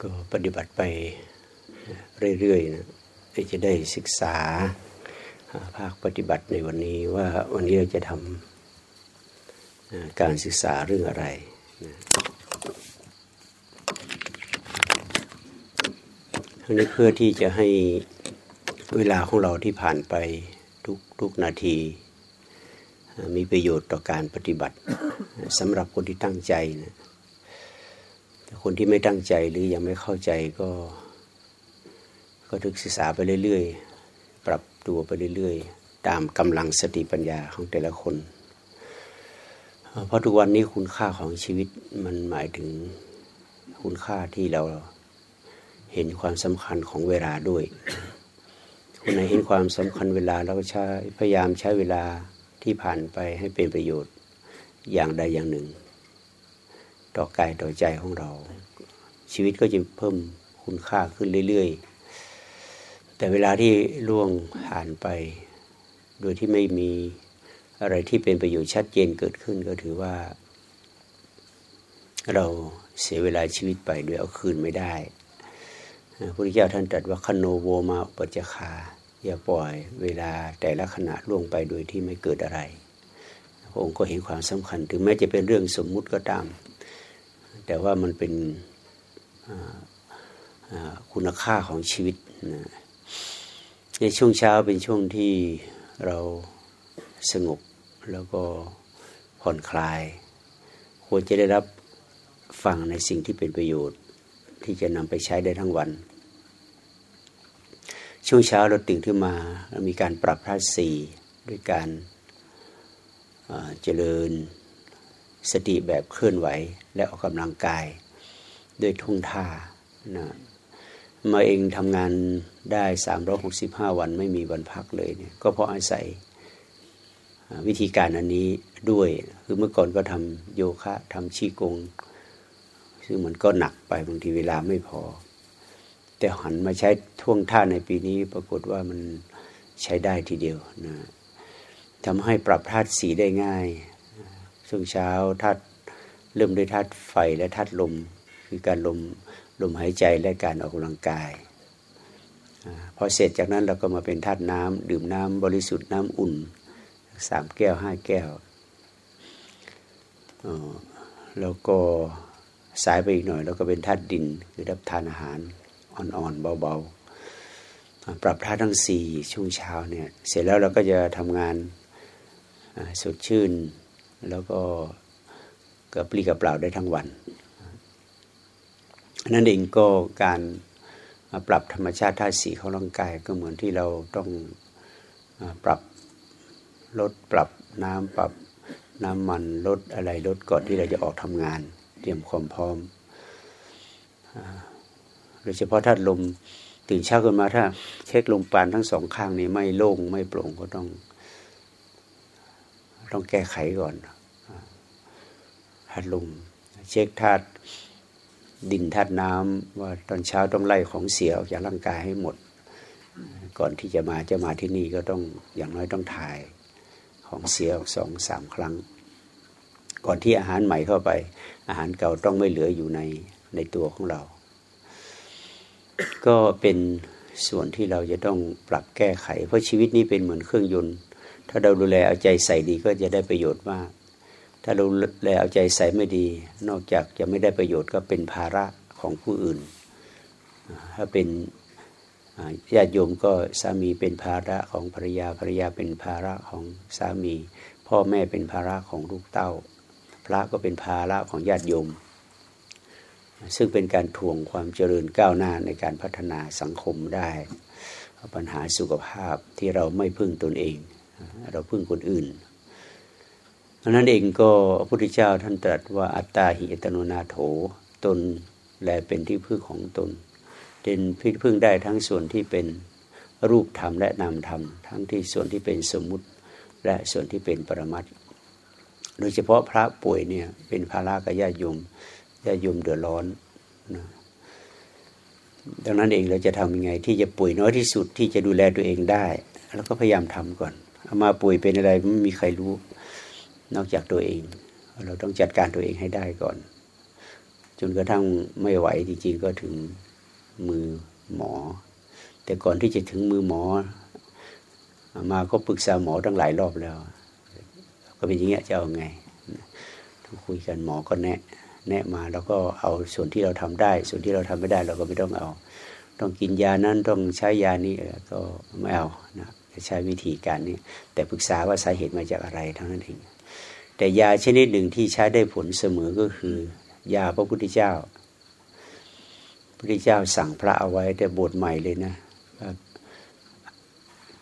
ก็ปฏิบัติไปเรื่อยๆนะจะได้ศึกษาภาคปฏิบัติในวันนี้ว่าวันนี้เราจะทำการศึกษาเรื่องอะไรนะทั้งนี้เพื่อที่จะให้เวลาของเราที่ผ่านไปทุกทุกนาที มีประโยชน์ต่อการปฏิบัติสำหรับคนที่ตั้งใจนะ คนที่ไม่ตั้งใจหรือยังไม่เข้าใจก็ ก็ทึกศึกษาไปเรื่อยๆ ปรับตัวไปเรื่อยๆ ตามกำลังสติปัญญาของแต่ละคน เพราะทุกวันนี้คุณค่าของชีวิตมันหมายถึงคุณค่าที่เราเห็นความสำคัญของเวลาด้วย คนไหนเห็นความสำคัญเวลาเราก็ใช้พยายามใช้เวลาที่ผ่านไปให้เป็นประโยชน์อย่างใดอย่างหนึ่ง ต่อกายต่อใจของเรา ชีวิตก็จะเพิ่มคุณค่าขึ้นเรื่อยๆ แต่เวลาที่ล่วงผ่านไป โดยที่ไม่มีอะไรที่เป็นประโยชน์ชัดเจนเกิดขึ้นก็ถือว่า เราเสียเวลาชีวิตไปโดยเอาคืนไม่ได้พระพุทธเจ้าท่านตรัสว่าคโนโวมาอุปจคาอย่าปล่อยเวลาแต่ละขณะล่วงไปโดยที่ไม่เกิดอะไรพระองค์ก็เห็นความสำคัญ ถึงแม้จะเป็นเรื่องสมมุติก็ตาม แต่ว่ามันเป็นคุณค่าของชีวิตนะในช่วงเช้าเป็นช่วงที่เราสงบแล้วก็ผ่อนคลาย ควรจะได้รับฟังในสิ่งที่เป็นประโยชน์ ที่จะนำไปใช้ได้ทั้งวัน ช่วงเช้าเราตื่นขึ้นมามีการปรับธาตุสี่ด้วยการเจริญ สติแบบเคลื่อนไหวและออกกำลังกาย ด้วยทุ่งท่านะมาเองทำงานได้สามร้อหกสิบห้าวันไม่มีวันพักเลยเนี่ยก็เพราะอาศัยวิธีการอันนี้ด้วยคือเมื่อก่อนก็ทำโยคะทำชีกง ซึ่งมันก็หนักไปบางทีเวลาไม่พอ แต่หันมาใช้ท่วงท่าในปีนี้ปรากฏว่ามันใช้ได้ทีเดียวนะทำให้ปรับธาตุสีได้ง่าย ช่วงเช้าธาตุเริ่มด้วยธาตุไฟและธาตุลม คือการลมลมหายใจและการออกกำลังกายอพอเสร็จจากนั้นเราก็มาเป็นธาตุน้ำดื่มน้ำบริสุทธิ์น้ำอุ่นสามแก้วห้าแก้วแล้วก็สายไปอีกหน่อยแล้วก็เป็นธาตุดิน คือรับทานอาหารอ่อนๆเบาๆ ปรับธาตุทั้งสี่ช่วงเช้าเนี่ยเสร็จแล้วเราก็จะทำงานสดชื่น แล้วก็กระปรี้กระเปล่าได้ทั้งวัน นั่นเองก็การปรับธรรมชาติท่าสีของร่างกายก็เหมือนที่เราต้องปรับลดปรับน้ำปรับน้ำมันลดอะไรลดก่อนที่เราจะออกทำงาน เตรียมความพร้อมโดยเฉพาะถ้าลมตื่นเช้าขึ้นมาถ้าเช็คลมปานทั้งสองข้างนี้ไม่โล่งไม่โปร่งก็ต้อง ต้องแก้ไขก่อนธาตุลมเช็คธาตุดินธาตุน้ำว่าตอนเช้าต้องไล่ของเสียออกจากร่างกายให้หมด ก่อนที่จะมาจะมาที่นี่ก็ต้องอย่างน้อยต้องถ่ายของเสียออกสองสามครั้ง ก่อนที่อาหารใหม่เข้าไป อาหารเก่าต้องไม่เหลืออยู่ในในตัวของเรา ก็เป็นส่วนที่เราจะต้องปรับแก้ไข เพราะชีวิตนี้เป็นเหมือนเครื่องยนต์ ถ้าเราดูแลเอาใจใส่ดีก็จะได้ประโยชน์มาก ถ้าเราดูแลเอาใจใส่ไม่ดี นอกจากจะไม่ได้ประโยชน์ก็เป็นภาระของผู้อื่น ถ้าเป็นญาติโยมก็สามีเป็นภาระของภรรยาภรรยาเป็นภาระของสามี พ่อแม่เป็นภาระของลูกเต้า พระก็เป็นภาระของญาติโยม ซึ่งเป็นการทวงความเจริญก้าวหน้าในการพัฒนาสังคมได้ ปัญหาสุขภาพที่เราไม่พึ่งตนเอง เราพึ่งคนอื่นดังนั้นเองก็พระพุทธเจ้าท่านตรัสว่าอัตตาหิอัตโนนาโถตนแลเป็นที่พึ่งของตนเป็นพิพึ่งได้ทั้งส่วนที่เป็นรูปธรรมและนามธรรม ทั้งที่ส่วนที่เป็นสมมุติและส่วนที่เป็นปรมัตโดยเฉพาะพระป่วยเนี่ยเป็นภาระกับญาติโยมญาติโยมเดือดร้อนนะดังนั้นเองเราจะทำยังไงที่จะป่วยน้อยที่สุดที่จะดูแลตัวเองได้ แล้วก็พยายามทำก่อน อามาป่วยเป็นอะไรไม่มีใครรู้ นอกจากตัวเอง เราต้องจัดการตัวเองให้ได้ก่อน จนกระทั่งไม่ไหวจริงๆก็ถึงมือหมอ แต่ก่อนที่จะถึงมือหมอมาก็ปรึกษาหมอตั้งหลายรอบแล้ว ก็เป็นอย่างเงี้ยจะเอาไงต้องคุยกันหมอก็แนะแนะมาแล้วก็เอาส่วนที่เราทำได้ ส่วนที่เราทำไม่ได้เราก็ไม่ต้องเอา ต้องกินยานั้นต้องใช้ยานี้ก็ไม่เอานะ ใช้วิธีการนี้ แต่ปรึกษาว่าสาเหตุมาจากอะไรเท่านั้นเอง แต่ยาชนิดหนึ่งที่ใช้ได้ผลเสมอก็คือ ยาพระพุทธเจ้า พระพุทธเจ้าสั่งพระเอาไว้แต่บทใหม่เลยนะ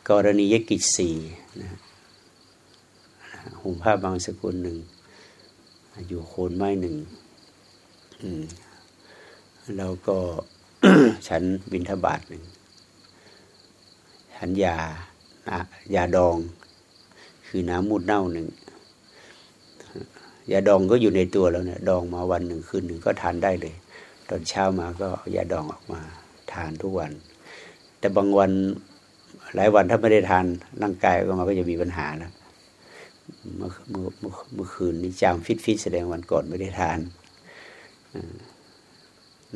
กรณียกิจสี่นะหุ่มผ้าบางสกุลหนึ่ง อยู่โคนไม้หนึ่งแล้วก็ฉันบินทบาทหนึ่งฉันยา ยาดอง คือน้ำมูดเน่าหนึ่งยาดองก็อยู่ในตัวแล้วเนี่ยดองมาวันหนึ่งคืนหนึ่งก็ทานได้เลย ตอนเช้ามาก็ยาดองออกมาทานทุกวัน แต่บางวันหลายวันถ้าไม่ได้ทานร่างกายก็มาก็จะมีปัญหาแล้วเมื่อเมื่อเมื่อคืนนี้จามฟิตฟิตแสดงวันก่อนไม่ได้ทาน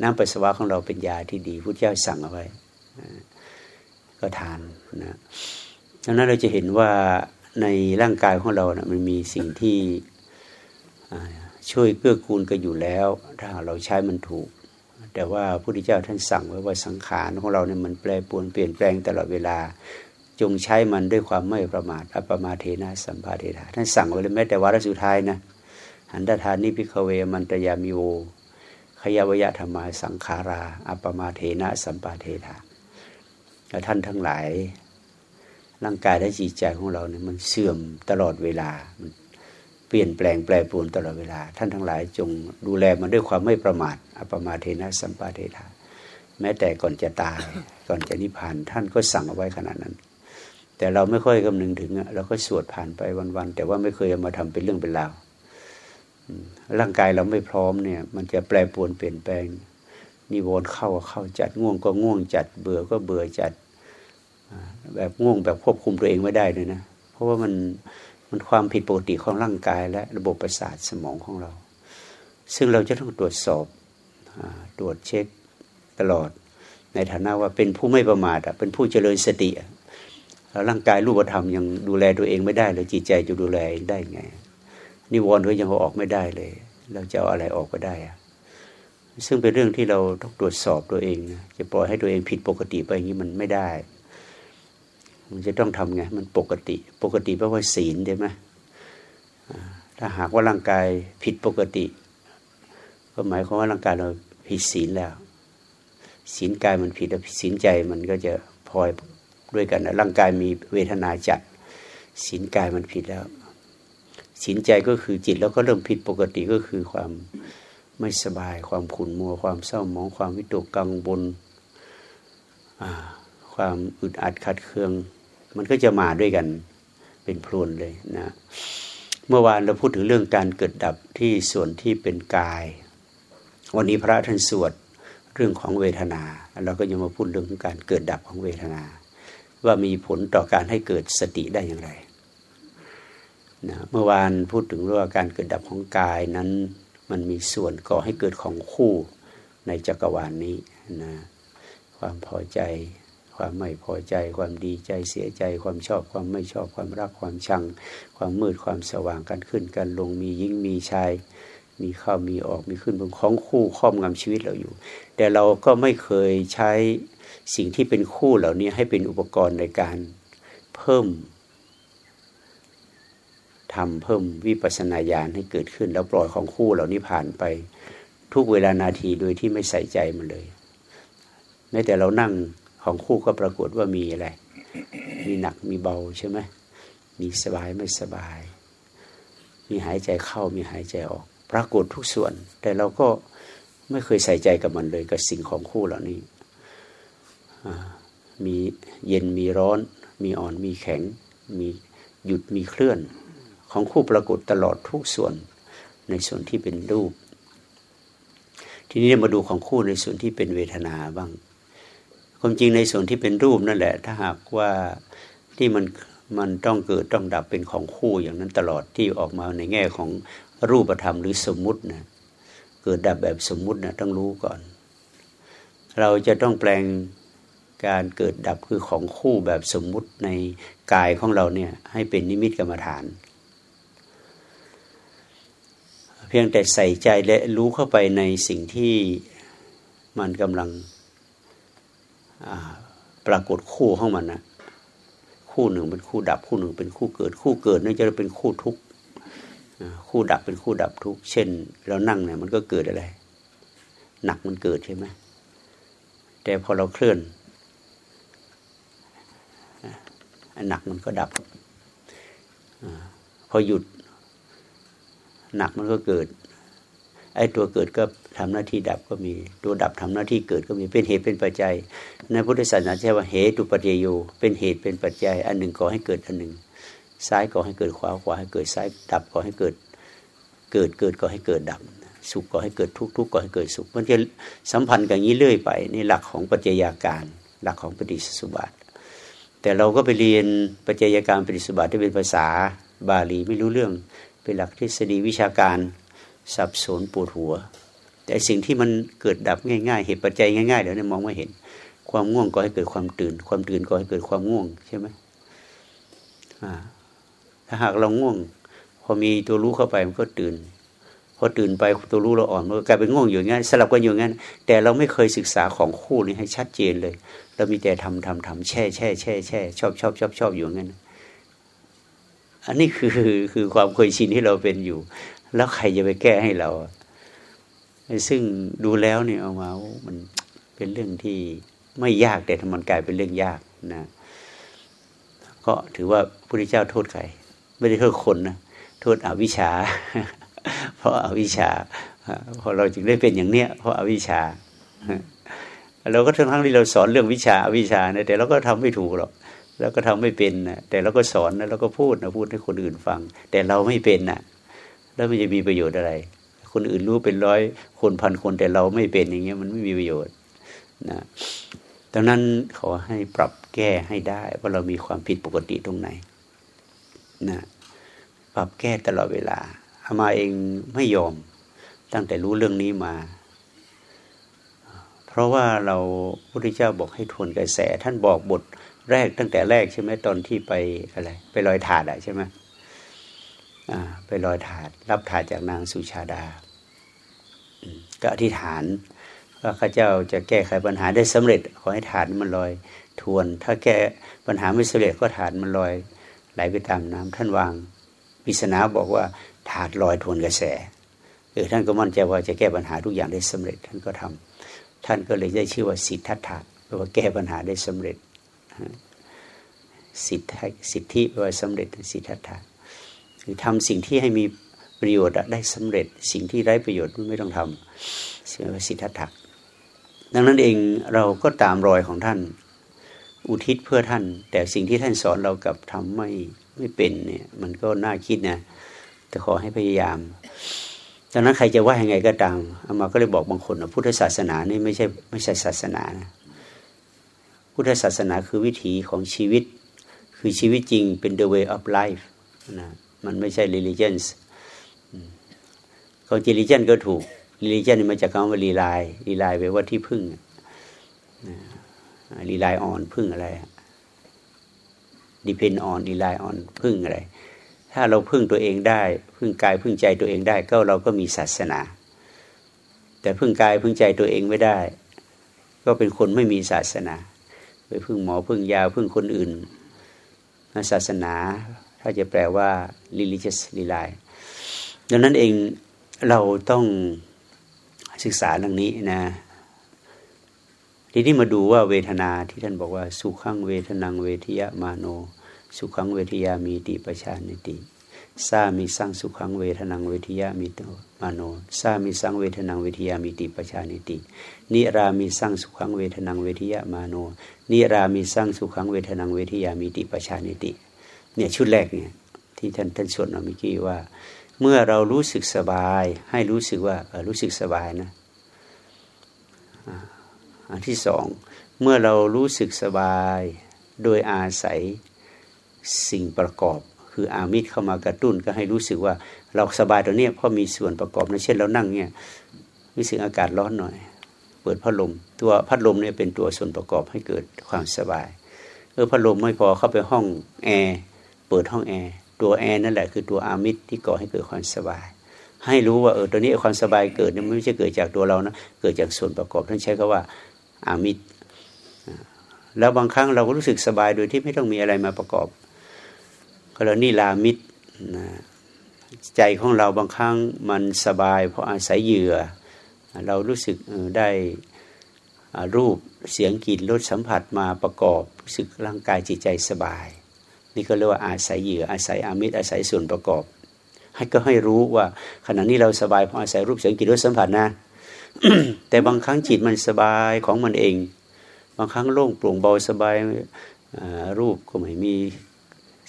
น้ำปัสสาวะของเราเป็นยาที่ดีพุทธเจ้าสั่งเอาไว้ก็ทานนะ ดังนั้นเราจะเห็นว่าในร่างกายของเรานะมันมีสิ่งที่ช่วยเกื้อกูลกันอยู่แล้ว ถ้าเราใช้มันถูก แต่ว่าพระพุทธเจ้าท่านสั่งไว้ว่าสังขารของเราเนี่ยมันแปรปรวนเปลี่ยนแปลงตลอดเวลา จงใช้มันด้วยความไม่ประมาทอัปมาเทนะสัมภาเทธาท่านสั่งไว้เลยแม้แต่วาระสุดท้ายนะหันทะทานิ ภิกขะเว อามันตะยามิ โว วะยะธัมมาสังขารา อัปปะมาเทนะสัมปาเทถะท่านทั้งหลาย ร่างกายและจิตใจของเราเนี่ยมันเสื่อมตลอดเวลา มันเปลี่ยนแปลงแปรปรวนตลอดเวลา ท่านทั้งหลายจงดูแลมันด้วยความไม่ประมาทอัปปะมาเทนะสัมปาเทถะแม้แต่ก่อนจะตายก่อนจะนิพพานท่านก็สั่งเอาไว้ขนาดนั้น แต่เราไม่ค่อยคำนึงถึงเราก็สวดผ่านไปวันๆแต่ว่าไม่เคยเอามาทำเป็นเรื่องเป็นราวร่างกายเราไม่พร้อมเนี่ย มันจะแปรปรวนเปลี่ยนแปลงนิวรณ์เข้าเข้าจัดง่วงก็ง่วงจัดเบื่อก็เบื่อจัด แบบง่วงแบบควบคุมตัวเองไม่ได้เลยนะ เพราะว่ามันมันความผิดปกติของร่างกายและระบบประสาทสมองของเรา ซึ่งเราจะต้องตรวจสอบตรวจเช็คตลอด ในฐานะว่าเป็นผู้ไม่ประมาทเป็นผู้เจริญสติร่างกายรูปธรรมยังดูแลตัวเองไม่ได้เลยจิตใจจะดูแลเองได้ไงนิวรณ์ก็ยังเอาออกไม่ได้เลย เราจะเอาอะไรออกก็ได้อะซึ่งเป็นเรื่องที่เราต้องตรวจสอบตัวเองนะจะปล่อยให้ตัวเองผิดปกติไปอย่างนี้มันไม่ได้ มันจะต้องทำไงมันปกติ ปกติแปลว่าศีลใช่ไหมถ้าหากว่าร่างกายผิดปกติ ก็หมายความว่าร่างกายเราผิดศีลแล้วศีลกายมันผิดแล้วศีลใจมันก็จะพลอยด้วยกันร่างกายมีเวทนาจัดศีลกายมันผิดแล้วศีลใจก็คือจิตแล้วก็เริ่มผิดปกติก็คือความไม่สบายความขุ่นมัว ความเศร้าหมองความวิตกกังวลความอึดอัดขัดเคือง มันก็จะมาด้วยกันเป็นพรุนเลยนะเมื่อวานเราพูดถึงเรื่องการเกิดดับที่ส่วนที่เป็นกาย วันนี้พระท่านสวดเรื่องของเวทนาเราก็ยังมาพูดเรื่องของการเกิดดับของเวทนา ว่ามีผลต่อการให้เกิดสติได้อย่างไรนะเมื่อวานพูดถึงเรื่องการเกิดดับของกายนั้น มันมีส่วนก่อให้เกิดของคู่ในจักรวาลนนี้นะความพอใจ ความไม่พอใจ ความดีใจเสียใจ ความชอบ ความไม่ชอบ ความรัก ความชัง ความมืด ความสว่างกันขึ้นกันลง มียิ่งมีชาย มีเข้ามีออก มีขึ้นบนของคู่ครอบงำชีวิตเราอยู่ แต่เราก็ไม่เคยใช้สิ่งที่เป็นคู่เหล่านี้ให้เป็นอุปกรณ์ในการเพิ่มทำเพิ่มวิปัสนาญาณให้เกิดขึ้น แล้วปล่อยของคู่เหล่านี้ผ่านไป ทุกเวลานาทีโดยที่ไม่ใส่ใจมันเลยแม้แต่เรานั่ง ของคู่ก็ปรากฏว่ามีอะไร มีหนักมีเบาใช่ไหมมีสบายไม่สบาย มีหายใจเข้ามีหายใจออก ปรากฏทุกส่วน แต่เราก็ไม่เคยใส่ใจกับมันเลยกับสิ่งของคู่เหล่านี้มีเย็นมีร้อน มีอ่อนมีแข็ง มีหยุดมีเคลื่อน ของคู่ปรากฏตลอดทุกส่วนในส่วนที่เป็นรูป ทีนี้มาดูของคู่ในส่วนที่เป็นเวทนาบ้าง ความจริงในส่วนที่เป็นรูปนั่นแหละ ถ้าหากว่าที่มันมันต้องเกิดต้องดับเป็นของคู่อย่างนั้นตลอดที่ออกมาในแง่ของรูปธรรมหรือสมมุตินะเกิดดับแบบสมมุตินะต้องรู้ก่อน เราจะต้องแปลงการเกิดดับคือของคู่แบบสมมุติในกายของเราเนี่ยให้เป็นนิมิตกรรมฐาน เพียงแต่ใส่ใจและรู้เข้าไปในสิ่งที่มันกำลัง ปรากฏคู่ของมันนะคู่หนึ่งเป็นคู่ดับคู่หนึ่งเป็นคู่เกิด คู่เกิดนั่นจะเป็นคู่ทุกข์คู่ดับเป็นคู่ดับทุกข์เช่น เรานั่งเนี่ยมันก็เกิดอะไร หนักมันเกิดใช่ไหมแต่พอเราเคลื่อนหนักมันก็ดับพอหยุด หนักมันก็เกิด ไอ้ตัวเกิดก็ทำหน้าที่ดับก็มี ตัวดับทำหน้าที่เกิดก็มีเป็นเหตุเป็นปัจจัยในพุทธศาสนาใช้ว่าเหตุปัจเจโยเป็นเหตุเป็นปัจจัย อันหนึ่งก่อให้เกิดอันหนึ่ง ซ้ายก่อให้เกิดขวาขวาให้เกิดซ้ายดับก่อให้เกิด เกิดเกิดก่อให้เกิดดับ สุขก่อให้เกิดทุกทุกก่อให้เกิดสุข มันจะสัมพันธ์กันนี้เรื่อยไปนี่หลักของปัจจัยาการ หลักของปฏิสุบาทแต่เราก็ไปเรียนปัจจัยการปฏิสุบาทที่เป็นภาษาบาลีไม่รู้เรื่องเป็นหลักทฤษฎีวิชาการ สับสนปวดหัว แต่สิ่งที่มันเกิดดับง่ายๆ เหตุปัจจัยง่ายๆเดี๋ยวนี้มองไม่เห็น ความง่วงก็ให้เกิดความตื่น ความตื่นก็ให้เกิดความง่วงใช่ไหมถ้าหากเราง่วง พอมีตัวรู้เข้าไปมันก็ตื่น พอตื่นไปตัวรู้เราอ่อนมันก็กลายเป็นง่วงอยู่งั้นสลับกันอยู่งั้น แต่เราไม่เคยศึกษาของคู่นี้ให้ชัดเจนเลย เรามีแต่ทำทำทำแช่แช่แช่แช่ชอบชอบชอบชอบอยู่งั้นอันนี้คือคือความเคยชินที่เราเป็นอยู่ แล้วใครจะไปแก้ให้เราซึ่งดูแล้วเนี่ยเอามามันเป็นเรื่องที่ไม่ยากแต่ทำมันกลายเป็นเรื่องยากนะก็ถือว่าพระพุทธเจ้าโทษใคร ไม่ได้โทษคนนะโทษอวิชชา เพราะอาวิชชาพอเราจึงได้เป็นอย่างเนี้ยเพราะอาวิชชาเราก็ทั้งทั้งที่เราสอนเรื่องวิชาอวิชานะแต่เราก็ทำไม่ถูกหรอกแล้วก็ทำไม่เป็นนะแต่เราก็สอนนะเราก็พูดนะพูดให้คนอื่นฟัง แต่เราไม่เป็นนะ แล้วมันจะมีประโยชน์อะไร คนอื่นรู้เป็นร้อยคนพันคนแต่เราไม่เป็นอย่างเงี้ยมันไม่มีประโยชน์นะดังนั้นขอให้ปรับแก้ให้ได้ว่าเรามีความผิดปกติตรงไหนนะปรับแก้ตลอดเวลาอามาเองไม่ยอมตั้งแต่รู้เรื่องนี้มา เพราะว่าเราพุทธเจ้าบอกให้ทวนกระแส ท่านบอกบทแรกตั้งแต่แรกใช่ไหมตอนที่ไปอะไร ไปลอยถาดอะใช่ไหม ไปลอยถาด รับถาดจากนางสุชาดา ก็อธิษฐานว่าข้าเจ้าจะแก้ไขปัญหาได้สำเร็จ ขอให้ถาดมันลอยทวน ถ้าแก้ปัญหาไม่สำเร็จก็ถาดมันลอยไหลไปตามน้ำท่านวางปิศนาบอกว่าถาดลอยทวนกระแสเออท่านก็มั่นใจว่าจะแก้ปัญหาทุกอย่างได้สำเร็จ ท่านก็ทำท่านก็เลยได้ชื่อว่าสิทธัตถะแปลว่าแก้ปัญหาได้สำเร็จ สิทธิสิทธิแปลว่าสำเร็จสิทธัตถะ คือทำสิ่งที่ให้มีประโยชน์ได้สำเร็จสิ่งที่ไร้ประโยชน์ไม่ต้องทำเสียว่าสิทธัตถะดังนั้นเองเราก็ตามรอยของท่าน อุทิศเพื่อท่าน แต่สิ่งที่ท่านสอนเรากับทำไม่ไม่เป็นเนี่ยมันก็น่าคิดนะแต่ขอให้พยายามดังนั้นใครจะว่ายังไงก็ตามอามาก็เลยบอกบางคนนะพุทธศาสนานี่ไม่ใช่ไม่ใช่ศาสนานะพุทธศาสนาคือวิถีของชีวิต คือชีวิตจริงเป็น the way of life นะ มันไม่ใช่ religion ของ religion ก็ถูก religion มาจากคำว่ารีลายรีลายไปว่าที่พึ่งรีลายออนพึ่งอะไร depend on รีลายออนพึ่งอะไร ถ้าเราพึ่งตัวเองได้ พึ่งกายพึ่งใจตัวเองได้ ก็เราก็มีศาสนา แต่พึ่งกายพึ่งใจตัวเองไม่ได้ ก็เป็นคนไม่มีศาสนา ไปพึ่งหมอพึ่งยาพึ่งคนอื่นศาสนา ถ้าจะแปลว่า religious rely ดังนั้นเองเราต้องศึกษาเรื่องนี้นะทีนี้มาดูว่าเวทนาที่ท่านบอกว่า สุขังเวทนังเวทิยมาโน สุขังเวทยามีติปชานิติสามีสังสุขังเวทนังเวทยามีตมโนสามีสังเวทนังเวทยามีติปชานิติ นิรามีสังสุขังเวทนังเวทยามโน นิรามีสังสุขังเวทนังเวทยามีติปชานิติ เนี่ยชุดแรกเนี่ยที่ท่านท่านสวดเมื่อกี้ว่า เมื่อเรารู้สึกสบาย ให้รู้สึกว่ารู้สึกสบายนะอันที่สองเมื่อเรารู้สึกสบาย โดยอาศัยสิ่งประกอบ คืออามิตรเข้ามากระตุ้นก็ให้รู้สึกว่าเราสบายตรงนี้เพราะมีส่วนประกอบนะเช่นเรานั่งเนี่ยรู้สึกอากาศร้อนหน่อย เปิดพัดลม ตัวพัดลมเนี่ยเป็นตัวส่วนประกอบให้เกิดความสบายเออพัดลมไม่พอเข้าไปห้องแอร์ เปิดห้องแอร์ตัวแอร์นั่นแหละคือตัวอามิตรที่ก่อให้เกิดความสบาย ให้รู้ว่าเออตัวนี้ความสบายเกิดเนี่ยไม่ใช่เกิดจากตัวเรานะเกิดจากส่วนประกอบท่านใช้คำว่าอามิตรแล้วบางครั้งเราก็รู้สึกสบายโดยที่ไม่ต้องมีอะไรมาประกอบก็เรานี่ลามิตรนะใจของเราบางครั้งมันสบาย เพราะอาศัยเหยื่อ เรารู้สึกได้รูปเสียงกลิ่นรสสัมผัสมาประกอบรู้สึกร่างกายจิตใจสบาย นี่ก็เรียกว่าอาศัยเหยื่ออาศัยอามิตรอาศัยส่วนประกอบ ให้ก็ให้รู้ว่าขณะนี้เราสบายเพราะอาศัยรูปเสียงกลิ่นรสสัมผัสนะ แต่บางครั้งจิตมันสบายของมันเอง บางครั้งโล่งโปร่งเบาสบายรูปก็ไม่มี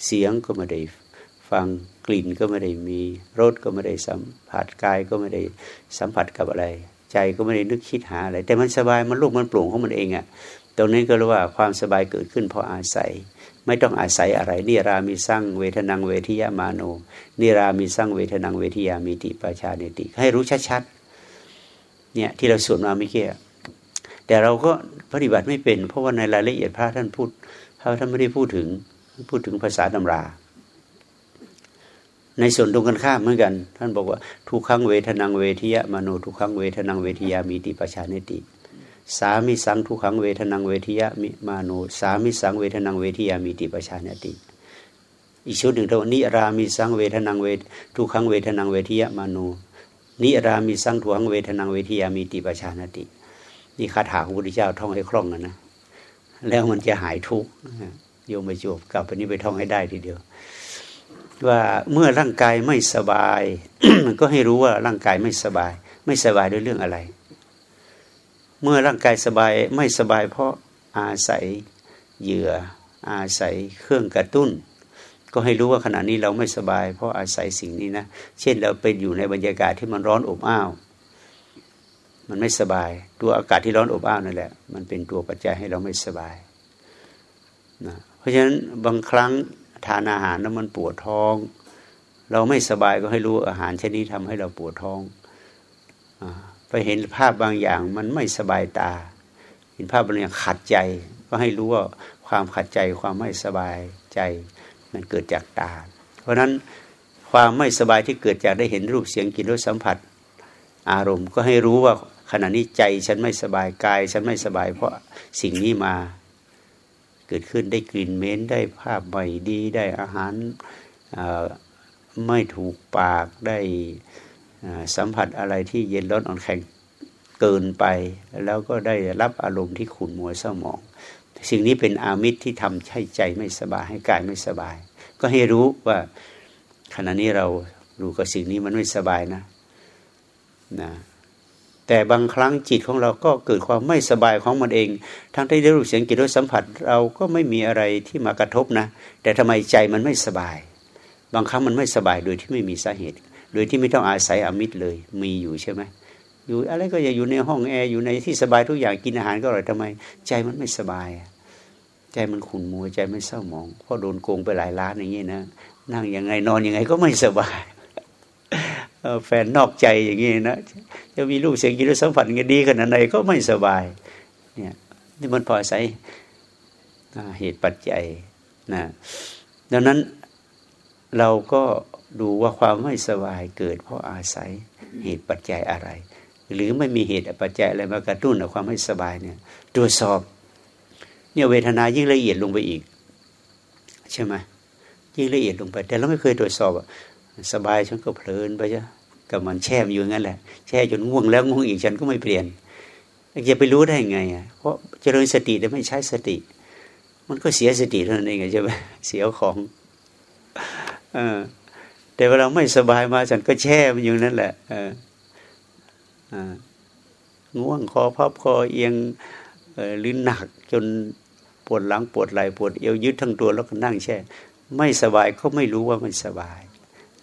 เสียงก็ไม่ได้ฟังกลิ่นก็ไม่ได้มีรสก็ไม่ได้สัมผัสกายก็ไม่ได้สัมผัสกับอะไร ใจก็ไม่ได้นึกคิดหาอะไร แต่มันสบายมันโลูกมันโปร่งของมันเองอะ่ะตรงนี้ก็เรียกว่าความสบายเกิดขึ้นเพราะอาศัย ไม่ต้องอาศัยอะไรนี่รามีสร้างเวทนังเวทิยามาโนนี่รามีสร้างเวทนังเวทิยามีติปชาเนติ ให้รู้ชัดๆเนี่ยที่เราสวดมาเมื่อกี้แต่เราก็ปฏิบัติไม่เป็น เพราะว่าในรายละเอียดพระท่านพูดพระท่านไม่ได้พูดถึงพูดถึงภาษาตำรา ในส่วนตรงกันข้ามเหมือนกัน ท่านบอกว่าทุกขังเวทนังเวทียามโนทุกขังเวทนังเวทียามีติปชาเนติ สามิสังทุกขังเวทนังเวทียมิมาโนสามิสังเวทนังเวทียามีติปชานติ อีกชุดหนึ่งเรานิรามิสังเวทนังเวทุกขังเวทนังเวทียมาโนนิรามิสังทุกขังเวทนังเวทียามีติปชานติ นี่คาถาของพระพุทธเจ้าท่องให้คล่องนะนะแล้วมันจะหายทุกข์โยมไปจบกลับไปนี้ไปท่องให้ได้ทีเดียว ว่าเมื่อร่างกายไม่สบาย ก็ให้รู้ว่าร่างกายไม่สบาย ไม่สบายด้วยเรื่องอะไร เมื่อร่างกายสบายไม่สบายเพราะอาศัยเหยื่อ อาศัยเครื่องกระตุ้น ก็ให้รู้ว่าขณะนี้เราไม่สบาย เพราะอาศัยสิ่งนี้นะ เช่นเราไปอยู่ในบรรยากาศที่มันร้อนอบอ้าว มันไม่สบาย ตัวอากาศที่ร้อนอบอ้าวนั่นแหละ มันเป็นตัวปัจจัยให้เราไม่สบายนะเพราะฉะนั้นบางครั้งทานอาหารแล้วมันปวดท้อง เราไม่สบายก็ให้รู้อาหารชนิดทำให้เราปวดท้องอ ไปเห็นภาพบางอย่างมันไม่สบายตา เห็นภาพบางอย่างขัดใจ ก็ให้รู้ว่าความขัดใจความไม่สบายใจมันเกิดจากตา เพราะนั้นความไม่สบายที่เกิดจากได้เห็นรูปเสียงกลิ่นรสสัมผัส อารมณ์ก็ให้รู้ว่าขณะนี้ใจฉันไม่สบายกาย ฉันไม่สบาย เพราะสิ่งนี้มาเกิดขึ้นได้กลิ่นเหม็นได้ภาพใหม่ดีได้อาหารไม่ถูกปากได้ สัมผัสอะไรที่เย็นร้อนอ่อนแข็งเกินไป แล้วก็ได้รับอารมณ์ที่ขุ่นมัวเศร้าหมอง สิ่งนี้เป็นอามิตรที่ทำให้ใจไม่สบายให้กายไม่สบาย ก็ให้รู้ว่าขณะนี้เราดูกับสิ่งนี้มันไม่สบายนะนะแต่บางครั้งจิตของเราก็เกิดความไม่สบายของมันเอง ทั้งที่ได้รู้เสียงกิริยสัมผัสเราก็ไม่มีอะไรที่มากระทบนะ แต่ทำไมใจมันไม่สบาย บางครั้งมันไม่สบายโดยที่ไม่มีสาเหตุ โดยที่ไม่ต้องอาศัยอมิตรเลย มีอยู่ใช่ไหมอยู่อะไรก็อย่าอยู่ในห้องแอร์อยู่ในที่สบายทุกอย่างกินอาหารก็อร่อยทำไม ใจมันไม่สบาย ใจมันขุ่นมัวใจไม่เศร้าหมองเพราะโดนโกงไปหลายล้านอย่างนี้นะนั่งยังไงนอนยังไงก็ไม่สบายแฟนนอกใจอย่างนี้นะจะมีลูกเสียงกินสัมผัสกันดีขนาดไหนก็ไม่สบาย เนี่ยนี่มันพอใส่เหตุปัจจัยนะดังนั้นเราก็ ดูว่าความไม่สบายเกิด เพราะอาศัยเหตุปัจจัยอะไร หรือไม่มีเหตุปัจจัยอะไรมากระตุ้นความไม่สบายเนี่ยตรวจสอบ เนี่ยเวทนายิ่งละเอียดลงไปอีก ใช่ไหมยิ่งละเอียดลงไป แต่เราไม่เคยตรวจสอบสบายฉันก็เพลินไปจ้ะกับมันแช่อยู่งั้นแหละ แช่จนง่วงแล้วง่วงอีกฉันก็ไม่เปลี่ยนจะไปรู้ได้ไงอะเพราะเจริญสติแต่ไม่ใช้สติ มันก็เสียสติเท่านั้นเองใช่ไหมเสียของอ แต่เวลาไม่สบายมาฉันก็แช่มันอยู่นั่นแหละง่วงคอพับคอเอียงลิ้นหนักจนปวดหลังปวดไหล่ปวดเอวยึดทั้งตัวแล้วก็นั่งแช่ ไม่สบายก็ไม่รู้ว่าไม่สบาย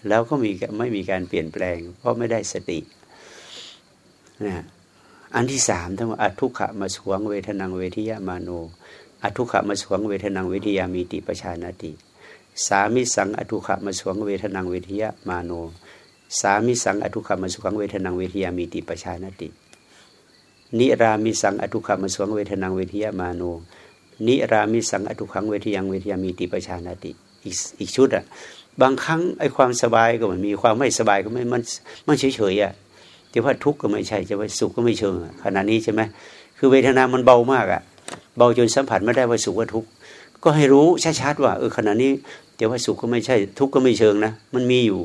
แล้วก็มีไม่มีการเปลี่ยนแปลง เพราะไม่ได้สตินะอันที่สามทั้งว่าอทุกขะมาสวงเวทนังเวทิยามาโนอทุกขะมาสวงเวทนังเวทิยามีติปชานาติ สามิสังอทุขะมาสวงเวทนังเวทิยามาโน สามิสังอทุขมาสุขังเวทนังเวทียามีติปชานติ นิรามิสังอทุขมาสุขังเวทนังเวทียามาโน นิรามิสังอทุขังเวทียังเวทียามีติปชานติอีกอีกชุดอะบางครั้งไอ้ความสบายก็มันมีความไม่สบายก็ไม่มันมันเฉยเฉยอะแต่ว่าทุกข์ก็ไม่ใช่จะว่าสุขก็ไม่เชิงขณะนี้ใช่ไหมคือเวทนามันเบามากอะ เบาจนสัมผัสไม่ได้ว่าสุขว่าทุกข์ ก็ให้รู้ชัดๆว่าเออขณะนี้แต่ว่าสุขก็ไม่ใช่ ทุกข์ก็ไม่เชิงนะ มันมีอยู่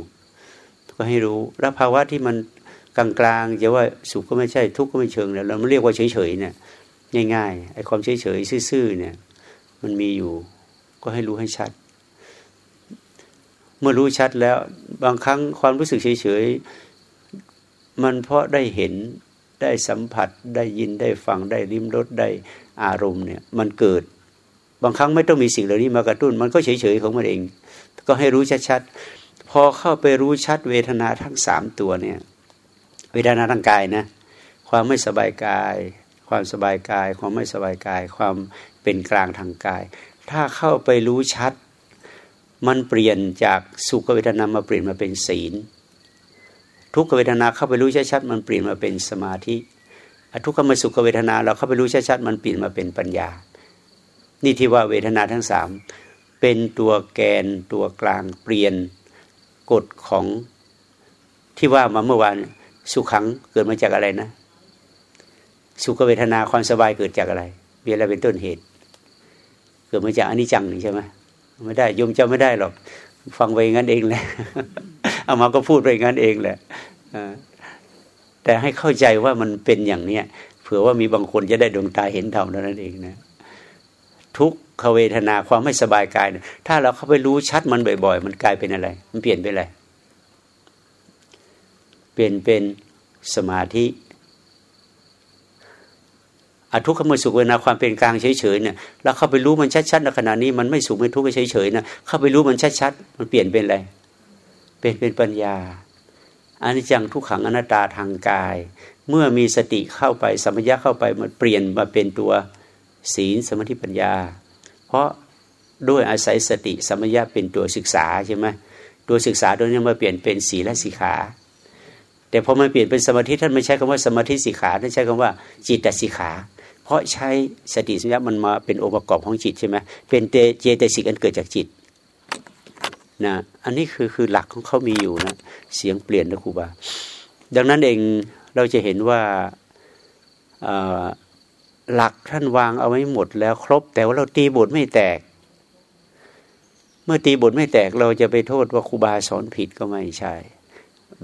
ก็ให้รู้แล้วภาวะที่มันกลางๆจะว่าสุขก็ไม่ใช่ ทุกข์ก็ไม่เชิงเนี่ยเราไม่เรียกว่าเฉยๆเนี่ยง่ายๆไอ้ความเฉยๆซื่อๆเนี่ย มันมีอยู่ ก็ให้รู้ให้ชัด เมื่อรู้ชัดแล้ว บางครั้งความรู้สึกเฉยๆมันเพราะได้เห็นได้สัมผัสได้ยินได้ฟังได้ริมรสได้อารมณ์เนี่ย มันเกิด บางครั้งไม่ต้องมีสิ่งเหล่านี้มากระตุ้น มันก็เฉยๆของมันเอง ก็ให้รู้ชัดๆ พอเข้าไปรู้ชัดเวทนาทั้งสามตัวเนี่ย เวทนาทางกายนะ ความไม่สบายกาย ความสบายกาย ความไม่สบายกาย ความเป็นกลางทางกาย ถ้าเข้าไปรู้ชัด มันเปลี่ยนจากสุขเวทนามาเปลี่ยนมาเป็นศีล ทุกขเวทนาเข้าไปรู้ชัดๆ มันเปลี่ยนมาเป็นสมาธิ ทุกขมสุขเวทนาเราเข้าไปรู้ชัดๆ มันเปลี่ยนมาเป็นปัญญา นี่ที่ว่าเวทนาทั้งสามเป็นตัวแกนตัวกลางเปลี่ยนกฎของที่ว่ามาเมื่อวานสุขังเกิดมาจากอะไรนะ สุขเวทนาความสบายเกิดจากอะไรมีอะไรเป็นต้นเหตุ เกิดมาจากอนิจจังใช่ไหมไม่ได้ยมจำไม่ได้หรอก ฟังไปงั้นเองแหละเอามาก็พูดไปงั้นเองแหละแต่ให้เข้าใจว่ามันเป็นอย่างเนี้ยเผื่อว่ามีบางคนจะได้ดวงตาเห็นธรรมนั้นเองนะ ทุกขเวทนาความไม่สบายกาย ถ้าเราเข้าไปรู้ชัดมันบ่อย ๆ มันกลายเป็นอะไร มันเปลี่ยนไปอะไรเปลี่ยนเป็นสมาธิอทุกขมสุขเวนาความเป็นกลางเฉยๆเนี่ยแล้วเข้าไปรู้มันชัดๆในขณะนี้มันไม่สุขไม่ทุกข์เฉยๆนะเข้าไปรู้มันชัดๆมันเปลี่ยนเป็นอะไรเป็นเป็นปัญญาอันนี้จังทุกขังอนัตตาทางกาย เมื่อมีสติเข้าไปสมัญญาเข้าไปมันเปลี่ยนมาเป็นตัว ศีลสมาธิปัญญา เพราะด้วยอาศัยสติสมัญญาเป็นตัวศึกษาใช่ไหมตัวศึกษาตัวนี้มาเปลี่ยนเป็นศีลและสิกขา แต่พอมันเปลี่ยนเป็นสมาธิท่านไม่ใช้คำว่าสมาธิสิกขาท่านใช้คำว่าจิตตสิกขา เพราะใช้สติสัญญามันมาเป็นองค์ประกอบของจิตใช่ไหมเป็นเจตสิกอันเกิดจากจิตนะอันนี้คือคือหลักของเขามีอยู่นะเสียงเปลี่ยนนะครูบาดังนั้นเองเราจะเห็นว่า หลักท่านวางเอาไว้หมดแล้วครบ แต่ว่าเราตีบทไม่แตก เมื่อตีบทไม่แตกเราจะไปโทษว่าครูบาสอนผิดก็ไม่ใช่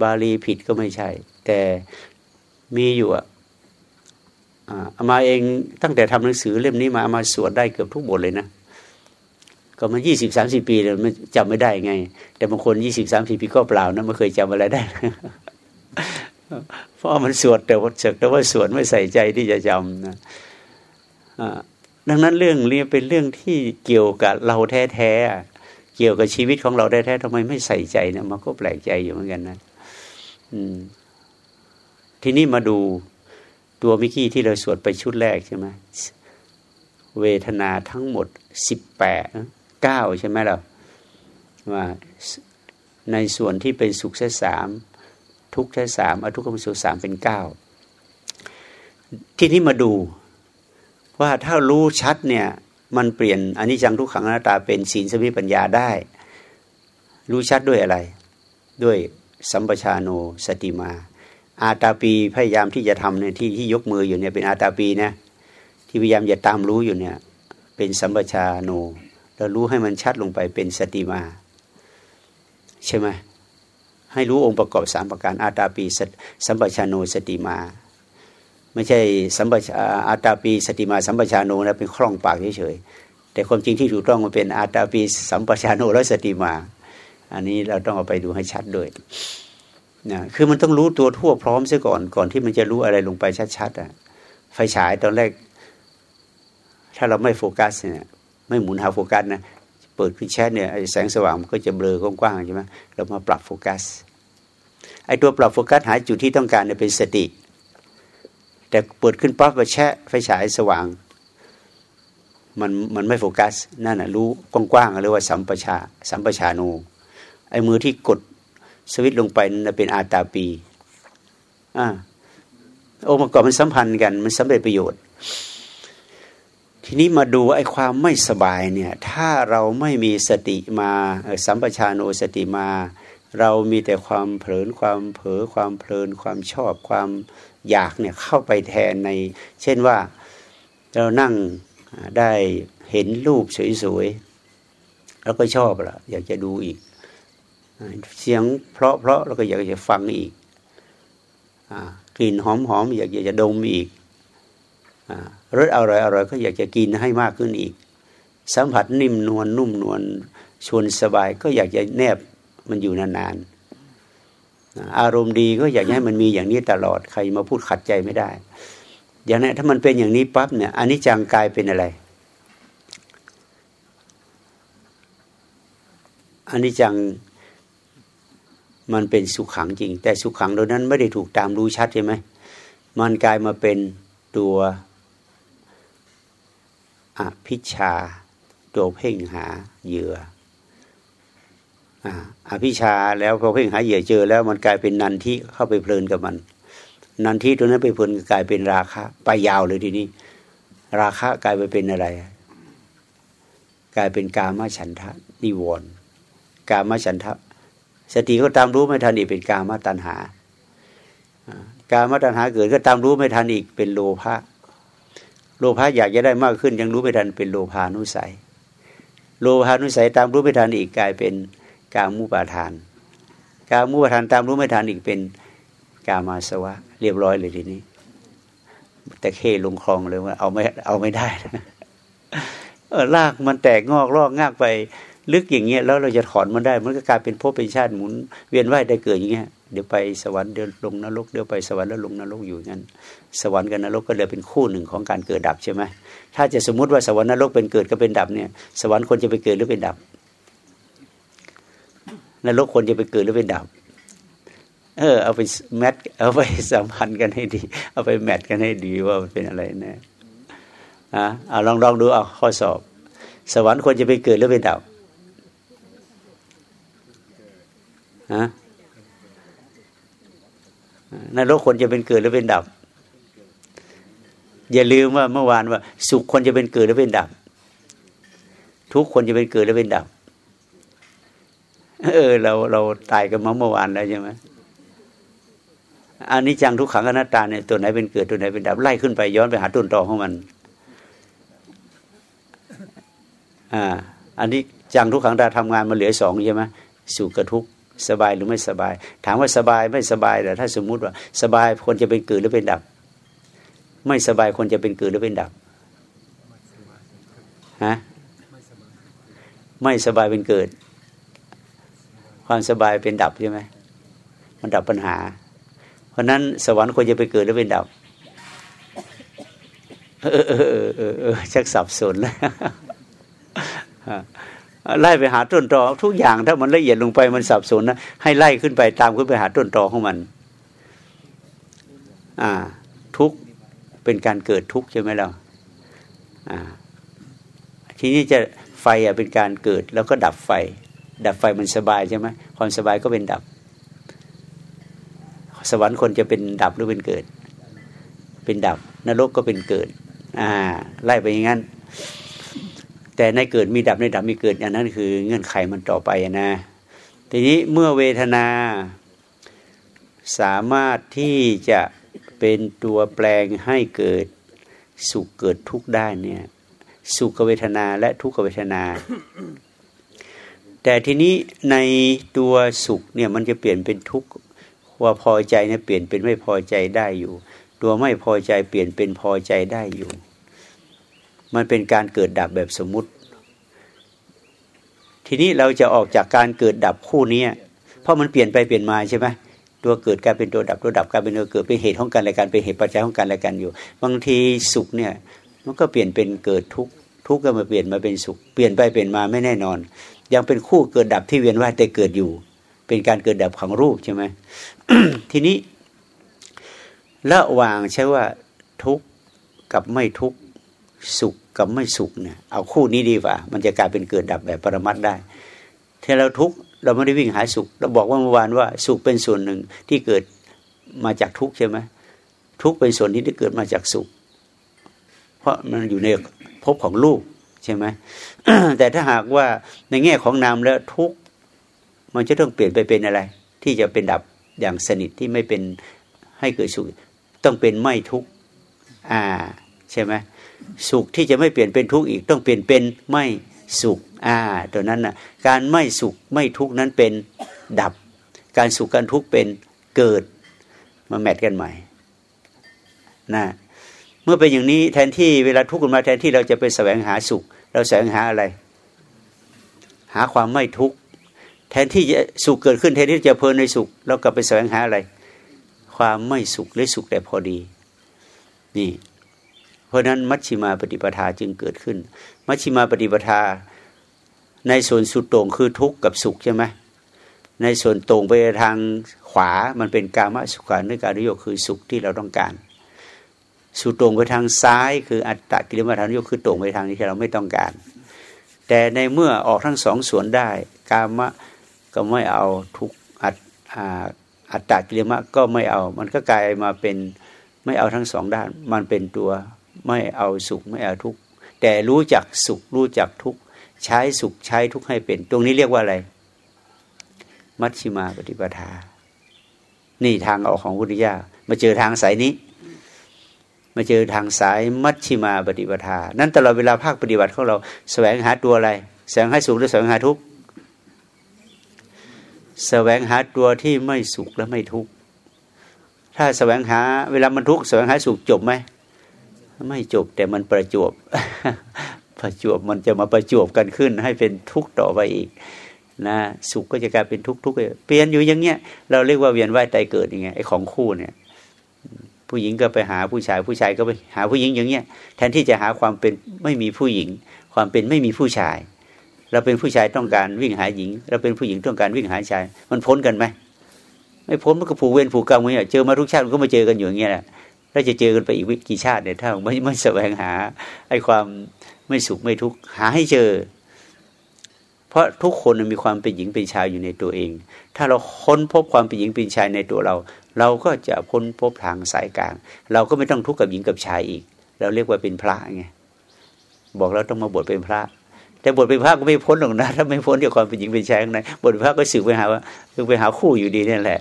บาลีผิดก็ไม่ใช่ แต่มีอยู่อะอามาเองตั้งแต่ทำหนังสือเล่มนี้มามาสวดได้เกือบทุกบทเลยนะก็มายี่สิบสามสิบปีเลยมันจำไม่ได้ไง แต่บางคนยี่สิบสามสิบปีก็เปล่านะไม่เคยจำอะไรได้ เพราะมันสวดแต่ว่าเสกแต่ว่าสวดไม่ใส่ใจที่จะจำนะ ดังนั้นเรื่องนี้เป็นเรื่องที่เกี่ยวกับเราแท้ๆเกี่ยวกับชีวิตของเราแท้ๆทำไมไม่ใส่ใจเนะมันก็แปลกใจอยู่เหมือนกันนะทีนี้มาดูตัวมิกี้ที่เราสวดไปชุดแรกใช่ไหมเวทนาทั้งหมดสิบแปดเก้าใช่ไหมเราว่าในส่วนที่เป็นสุขแค่สามทุกแค่สามอทุกขมสุขสามเป็นเก้าที่นี้มาดู ว่าถ้ารู้ชัดเนี่ย มันเปลี่ยนอันนี้จังทุกขังหน้าตาเป็นศีลสมิปัญญาได้ รู้ชัดด้วยอะไร ด้วยสัมปชาโนสติมา อาตาปีพยายามที่จะทำเนี่ยที่ที่ยกมืออยู่เนี่ยเป็นอาตาปีนะที่พยายามจะตามรู้อยู่เนี่ย เป็นสัมปชาโนแล้วรู้ให้มันชัดลงไปเป็นสติมา ใช่ไหมให้รู้องค์ประกอบสามประการอาตาปีสัมปชาโนสติมา ไม่ใช่สัมปชาอาตาปีสติมาสัมปชาโนนะเป็นคล่องปากเฉยๆแต่ความจริงที่ถูกต้องมันเป็นอาตาปีสัมปชาโนและสติมา อันนี้เราต้องเอาไปดูให้ชัดด้วยนะคือมันต้องรู้ตัวทั่วพร้อมซะก่อนก่อนที่มันจะรู้อะไรลงไปชัดๆอะไฟฉายตอนแรก ถ้าเราไม่โฟกัสเนี่ยไม่หมุนหาโฟกัสนะเปิดขึ้นแชทเนี่ยแสงสว่างมันก็จะเบลอกว้างๆใช่ไหมเรามาปรับโฟกัสไอ้ตัวปรับโฟกัสหาจุดที่ต้องการเนี่ยเป็นสติ แต่เปิดขึ้นปั๊บไปแช่ไฟฉายสว่าง มันมันไม่โฟกัส นั่นน่ะรู้กว้างๆเรียกว่าสัมปชาสัมปชานูไอ้มือที่กดสวิตลงไปนั่นเป็นอาตาปีอ่าองค์ประกอบมันสัมพันธ์กัน มันสำเร็จประโยชน์ ทีนี้มาดูไอ้ความไม่สบายเนี่ย ถ้าเราไม่มีสติมาสัมปชานโนสติมา เรามีแต่ความเผลอความเผลอความเพลินความชอบความ อยากเนี่ยเข้าไปแทนใน เช่นว่าเรานั่งได้เห็นรูปสวยๆแล้วก็ชอบละอยากจะดูอีก เสียงเพราะเพราะเราก็อยากจะฟังอีกกลิ่นหอมหอมอยากจะดมอีกรสอร่อยอร่อยก็อยากจะกินให้มากขึ้นอีก สัมผัสนิ่มนวลนุ่มนวลชวนสบายก็อยากจะแนบมันอยู่นานๆ อารมณ์ดีก็อยากให้มันมีอย่างนี้ตลอดใครมาพูดขัดใจไม่ได้ อย่างนี้นถ้ามันเป็นอย่างนี้ปั๊บเนี่ยอันนี้จังกายเป็นอะไรอันนี้จังมันเป็นสุขขังจริง แต่สุขขังโดยนั้นไม่ได้ถูกตามรู้ชัดใช่ไหมมันกลายมาเป็นตัวอภิชา ตัวเพ่งหาเหยื่อ อภิชาแล้วพอเพ่งหาเหยื่อเจอ แล้วมันกลายเป็นนันที่เข้าไปเพลินกับมัน นันที่ตัวนั้นไปเพลินกลายเป็นราคะไปยาวเลยทีนี้ ราคะกลายไปเป็นอะไร กลายเป็นกามฉันทะนิวรณ์กามฉันทะสติก็ตามรู้ไม่ทันอีกเป็นกามตัณหากามตัณหาเกิดก็ตามรู้ไม่ทันอีกเป็นโลภะ โลภะอยากจะได้มากขึ้นยังรู้ไม่ทันเป็นโลภานุสัย โลภานุสัยตามรู้ไม่ทันอีกกลายเป็น กามุปาทาน กามุปาทานตามรู้ไม่ทันอีกเป็นกามาสวะ เรียบร้อยเลยทีนี้ แต่เคลงคลองเลยว่าเอาไม่เอาไม่ได้เออลากมันแตกงอกลอกงากไป ลึกอย่างเงี้ยแล้วเราจะถอนมันได้ มันก็กลายเป็นภพเป็นชาติหมุน เวียนว่ายได้เกิดอย่างเงี้ยเดี๋ยวไปสวรรค์เดี๋ยวลงนรกเดี๋ยวไปสวรรค์แล้วลงนรกอยู่งั้น สวรรค์กับนรกก็เลยเป็นคู่หนึ่งของการเกิดดับใช่ไหมถ้าจะสมมุติว่าสวรรค์นรกเป็นเกิดก็เป็นดับเนี่ย สวรรค์คนจะไปเกิดหรือเป็นดับ นรกคนจะไปเกิดหรือเป็นดับ เออ เอาไปแมทเอาไปสัมพันธ์กันให้ดี เอาไปแมทกันให้ดีว่ามันเป็นอะไรน่อะเอาลองลองดูเอาข้อสอบ สวรรค์คนจะไปเกิดหรือเป็นดับฮะนรกคนจะเป็นเกิดหรือเป็นดับ อย่าลืมว่าเมื่อวานว่า สุขคนจะเป็นเกิดหรือเป็นดับ ทุกคนจะเป็นเกิดหรือเป็นดับ เออ เราเราตายกันมาเมื่อวานแล้วใช่ไหมอันนี้จังทุกขังอนัตตาเนี่ยตัวไหนเป็นเกิดตัวไหนเป็นดับไล่ขึ้นไปย้อนไปหาต้นตอของมัน อ่า อันนี้จังทุกขังตาทำงานมาเหลือสองใช่ไหมสุขกับทุกข์สบายหรือไม่สบาย ถามว่าสบายไม่สบายแต่ถ้าสมมุติว่า สบายคนจะเป็นเกิดหรือเป็นดับ ไม่สบายคนจะเป็นเกิดหรือเป็นดับฮะไม่สบายเป็นเกิด ความสบายเป็นดับใช่ไหมมันดับปัญหา เพราะนั้นสวรรค์ควรจะไปเกิดหรือเป็นดับเออเออเออเออชักสับสนแล้วไล่ไปหาต้นตอทุกอย่างถ้ามันละเอียดลงไปมันสับสนนะให้ไล่ขึ้นไปตามขึ้นไปหาต้นตอของมัน อ่า ทุกเป็นการเกิดทุกใช่ไหมเราอ่า ทีนี้จะไฟอะเป็นการเกิดแล้วก็ดับไฟ ดับไฟมันสบายใช่ไหมความสบายก็เป็นดับ สวรรค์คนจะเป็นดับหรือเป็นเกิด เป็นดับ นรกก็เป็นเกิด อ่า ไล่ไปอย่างนั้น แต่ในเกิดมีดับในดับมีเกิดอันนั้นคือ เงื่อนไขมันต่อไปนะ ทีนี้เมื่อเวทนาสามารถที่จะเป็นตัวแปลงให้เกิดสุขเกิดทุกข์ได้เนี่ย สุขเวทนาและทุกขเวทนา แต่ทีนี้ในตัวสุขเนี่ยมันจะเปลี่ยนเป็นทุกข์ว่าพอใจเนี่ยเปลี่ยนเป็นไม่พอใจได้อยู่ ตัวไม่พอใจเปลี่ยนเป็นพอใจได้อยู่ มันเป็นการเกิดดับแบบสมมุติ ทีนี้เราจะออกจากการเกิดดับคู่นี้เพราะมันเปลี่ยนไปเปลี่ยนมาใช่ไหมตัวเกิดกลายเป็นตัวดับตัวดับกลายเป็นตัวเกิดเป็นเหตุของกันและกันเป็นเหตุปัจจัยของกันและกันอยู่ บางทีสุขเนี่ยมันก็เปลี่ยนเป็นเกิดทุกข์ทุกข์ก็มาเปลี่ยนมาเป็นสุข เปลี่ยนไปเปลี่ยนมาไม่แน่นอน ยังเป็นคู่เกิดดับที่เวียนว่ายแต่เกิดอยู่ เป็นการเกิดดับของรูปใช่ไหมทีนี้ระหว่างใช่ว่าทุกข์กับไม่ทุกข์สุขกับไม่สุขเนี่ยเอาคู่นี้ดีกว่า มันจะกลายเป็นเกิดดับแบบปรมัตได้ถ้าเราทุกข์เราไม่ได้วิ่งหาสุข เราบอกว่าเมื่อวานว่าสุขเป็นส่วนหนึ่งที่เกิดมาจากทุกข์ใช่ไหมทุกข์เป็นส่วนที่ได้เกิดมาจากสุข เพราะมันอยู่ในภพของรูป ใช่ไหมแต่ถ้าหากว่าในแง่ของนามแล้วทุกมันจะต้องเปลี่ยนไปเป็นอะไร ที่จะเป็นดับอย่างสนิทที่ไม่เป็นให้เกิดสุข ต้องเป็นไม่ทุกอ่าใช่ไหมสุขที่จะไม่เปลี่ยนเป็นทุกข์อีก ต้องเปลี่ยนเป็นไม่สุขอ่าตัวนั้นนะ่ะการไม่สุขไม่ทุกข์นั้นเป็นดับ การสุขการทุกข์เป็นเกิดมาแมทกันใหม่นะ มื่อเป็นอย่างนี้แทนที่เวลาทุกข์ขึ้นมาแทนที่เราจะไปแสวงหาสุข เราแสวงหาอะไร หาความไม่ทุกข์แทนที่จะสุขเกิดขึ้นแทนที่จะเพลินในสุข เรากลับไปแสวงหาอะไร ความไม่สุขหรือสุขแต่พอดี นี่ เพราะนั้นมัชชิมาปฏิปทาจึงเกิดขึ้น มัชชิมาปฏิปทา ในส่วนสุดโต่งคือทุกข์กับสุขใช่ไหมในส่วนตรงไปทางขวามันเป็นกามสุขานุการุโยคคือสุขที่เราต้องการ สุดตรงไปทางซ้ายคืออัตตะกิลมัฐานุโยคคือตรงไปทางที่เราไม่ต้องการ แต่ในเมื่อออกทั้งสองส่วนได้ กามะก็ไม่เอาทุกอัตอัตตกิลมะก็ไม่เอา มันก็กลายมาเป็นไม่เอาทั้งสองด้าน มันเป็นตัวไม่เอาสุขไม่เอาทุกข์แต่รู้จักสุขรู้จักทุกข์ใช้สุขใช้ทุกข์ให้เป็น ตรงนี้เรียกว่าอะไร มัชชิมาปฏิปทา นี่ทางออกของพุทธิยามาเจอทางสายนี้ มาเจอทางสายมัชชิมาปฏิปทา นั้นตลอดเวลาภาคปฏิบัติของเราแสวงหาตัวอะไรแสวงหาสุขหรือแสวงหาทุกข์แสวงหาตัวที่ไม่สุขและไม่ทุกข์ถ้าแสวงหาเวลามันทุกข์แสวงหาสุขจบไหมไม่จบแต่มันประจวบ ประจวบมันจะมาประจวบกันขึ้น ให้เป็นทุกข์ต่อไปอีกนะสุขก็จะกลายเป็นทุกข์ทุกข์เปลี่ยนอยู่อย่างเงี้ยเราเรียกว่าเวียนว่ายตายเกิดอย่างเงี้ยไอ้ของคู่เนี่ย ผู้หญิงก็ไปหาผู้ชาย ผู้ชายก็ไปหาผู้หญิงอย่างเงี้ยแทนที่จะหาความเป็นไม่มีผู้หญิง ความเป็นไม่มีผู้ชาย เราเป็นผู้ชายต้องการวิ่งหาหญิง เราเป็นผู้หญิงต้องการวิ่งหาชาย มันพ้นกันไหมไม่พ้นมันก็ผูกเวรผูกกรรมเนี่ยเจอมาทุกชาติมันก็มาเจอกันอยู่อย่างเงี้ยแหละแล้วจะเจอกันไปอีกกี่ชาติเนี่ยถ้าไม่ไม่แสวงหาไอ้ความไม่สุขไม่ทุกข์หาให้เจอ เพราะทุกคนมีความเป็นหญิงเป็นชายอยู่ในตัวเอง ถ้าเราค้นพบความเป็นหญิงเป็นชายในตัวเรา เราก็จะค้นพบทางสายกลาง เราก็ไม่ต้องทุกข์กับหญิงกับชายอีก เราเรียกว่าเป็นพระไงบอกเราต้องมาบวชเป็นพระ แต่บวชเป็นพระก็ไม่พ้นหรอกนะถ้าไม่พ้นจากความเป็นหญิงเป็นชายข้างในบวชเป็นพระก็สืบไปหาว่าคือไปหาคู่อยู่ดีนี่แหละ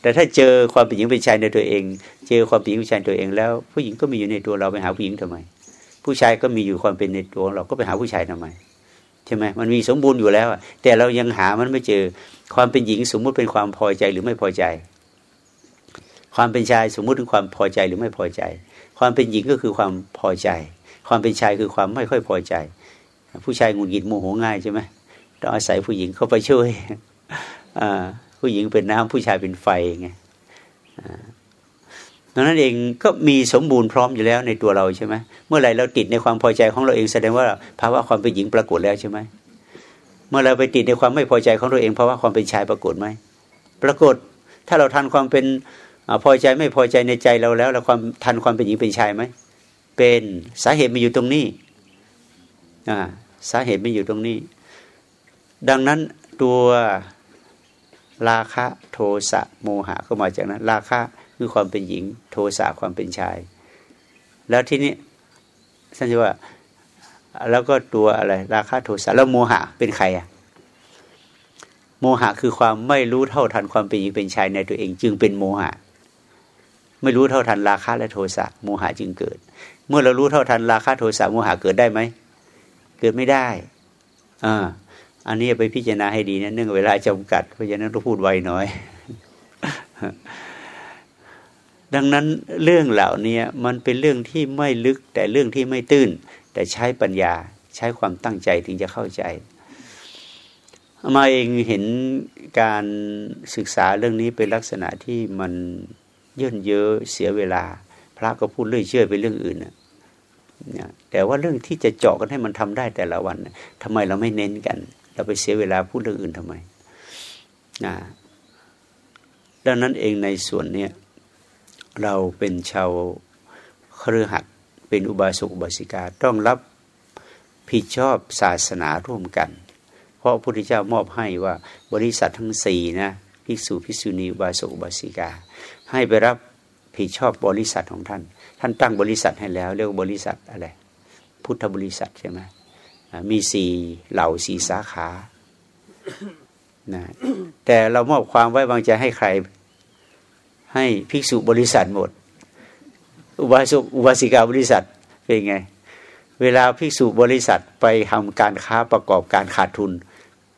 แต่ถ้าเจอความเป็นหญิงเป็นชายในตัวเอง เจอความเป็นหญิงเป็นชายตัวเอง แล้ว ผู้หญิงก็มีอยู่ในตัวเราไปหาผู้หญิงทำไม ผู้ชายก็มีอยู่ความเป็นในตัวเราก็ไปหาผู้ชายทำไม ใช่ไหมมันมีสมบูรณ์อยู่แล้วแต่เรายังหามันไม่เจอ ความเป็นหญิงสมมุติเป็นความพอใจหรือไม่พอใจ ความเป็นชายสมมุติถึงความพอใจหรือไม่พอใจ ความเป็นหญิงก็คือความพอใจ ความเป็นชายคือความไม่ค่อยพอใจ ผู้ชายงุนหงิดโมโหง่ายใช่ไหมต้องอาศัยผู้หญิงเข้าไปช่วยผู้หญิงเป็นน้ำผู้ชายเป็นไฟไง ดังนั้นเองก็มีสมบูรณ์พร้อมอยู่แล้วในตัวเราใช่ไหมเมื่อไรเราติดในความพอใจของเราเองแสดงว่าภาวะความเป็นหญิงปรากฏแล้วใช่ไหมเมื่อเราไปติดในความไม่พอใจของตัวเองภาวะความเป็นชายปรากฏไหมปรากฏถ้าเราทันความเป็นพอใจไม่พอใจในใจเราแล้วเราความทันความเป็นหญิงเป็นชายไหมเป็นสาเหตุมันอยู่ตรงนี้อ่าสาเหตุมันอยู่ตรงนี้ ดังนั้นตัวราคะโทสะโมหะก็มาจากนั้น ราคะ คือความเป็นหญิง โทสะความเป็นชาย แล้วที่นี้ท่านจะว่า แล้วก็ตัวอะไร ราคะโทสะแล้วโมหะเป็นใครอะโมหะคือความไม่รู้เท่าทันความเป็นหญิงเป็นชายในตัวเอง จึงเป็นโมหะ ไม่รู้เท่าทันราคะและโทสะโมหะจึงเกิด เมื่อเรารู้เท่าทันราคะโทสะโมหะเกิดได้ไหมเกิดไม่ได้อ่าอันนี้ไปพิจารณาให้ดีนะเนื่องเวลาจำกัดเพราะฉะนั้นต้องพูดไวหน่อย ดังนั้นเรื่องเหล่านี้มันเป็นเรื่องที่ไม่ลึกแต่เรื่องที่ไม่ตื้น แต่ใช้ปัญญาใช้ความตั้งใจถึงจะเข้าใจมาเองเห็นการศึกษาเรื่องนี้เป็นลักษณะที่มันเยื่นเยอะเสียเวลา พระก็พูดเรื่อยเชื่อไปเรื่องอื่นนะแต่ว่าเรื่องที่จะเจาะกันให้มันทำได้แต่ละวันทำไมเราไม่เน้นกัน เราไปเสียเวลาพูดเรื่องอื่นทำไมนะดังนั้นเองในส่วนเนี้ย เราเป็นชาวเครือขัดเป็นอุบาสกอุบาสิกาต้องรับผิดชอบศาสนาร่วมกันคราะพระพุทธเจ้ามอบให้ว่าบริษัททั้งสี่นะภิกษุภิกษุณีบาสกอุบาสิกา ให้ไปรับผิดชอบบริษัทของท่าน ท่านตั้งบริษัทให้แล้ว เรียกบริษัทอะไรพุทธบริษัทใช่ไหมมีสี่เหล่าสี่สาขานะแต่เรามอบความไว้วางใจให้ใคร ให้ภิกษุบริษัทหมด อุบาสกอุบาสิกาบริษัทเป็นไง เวลาภิกษุบริษัทไปทำการค้าประกอบการขาดทุน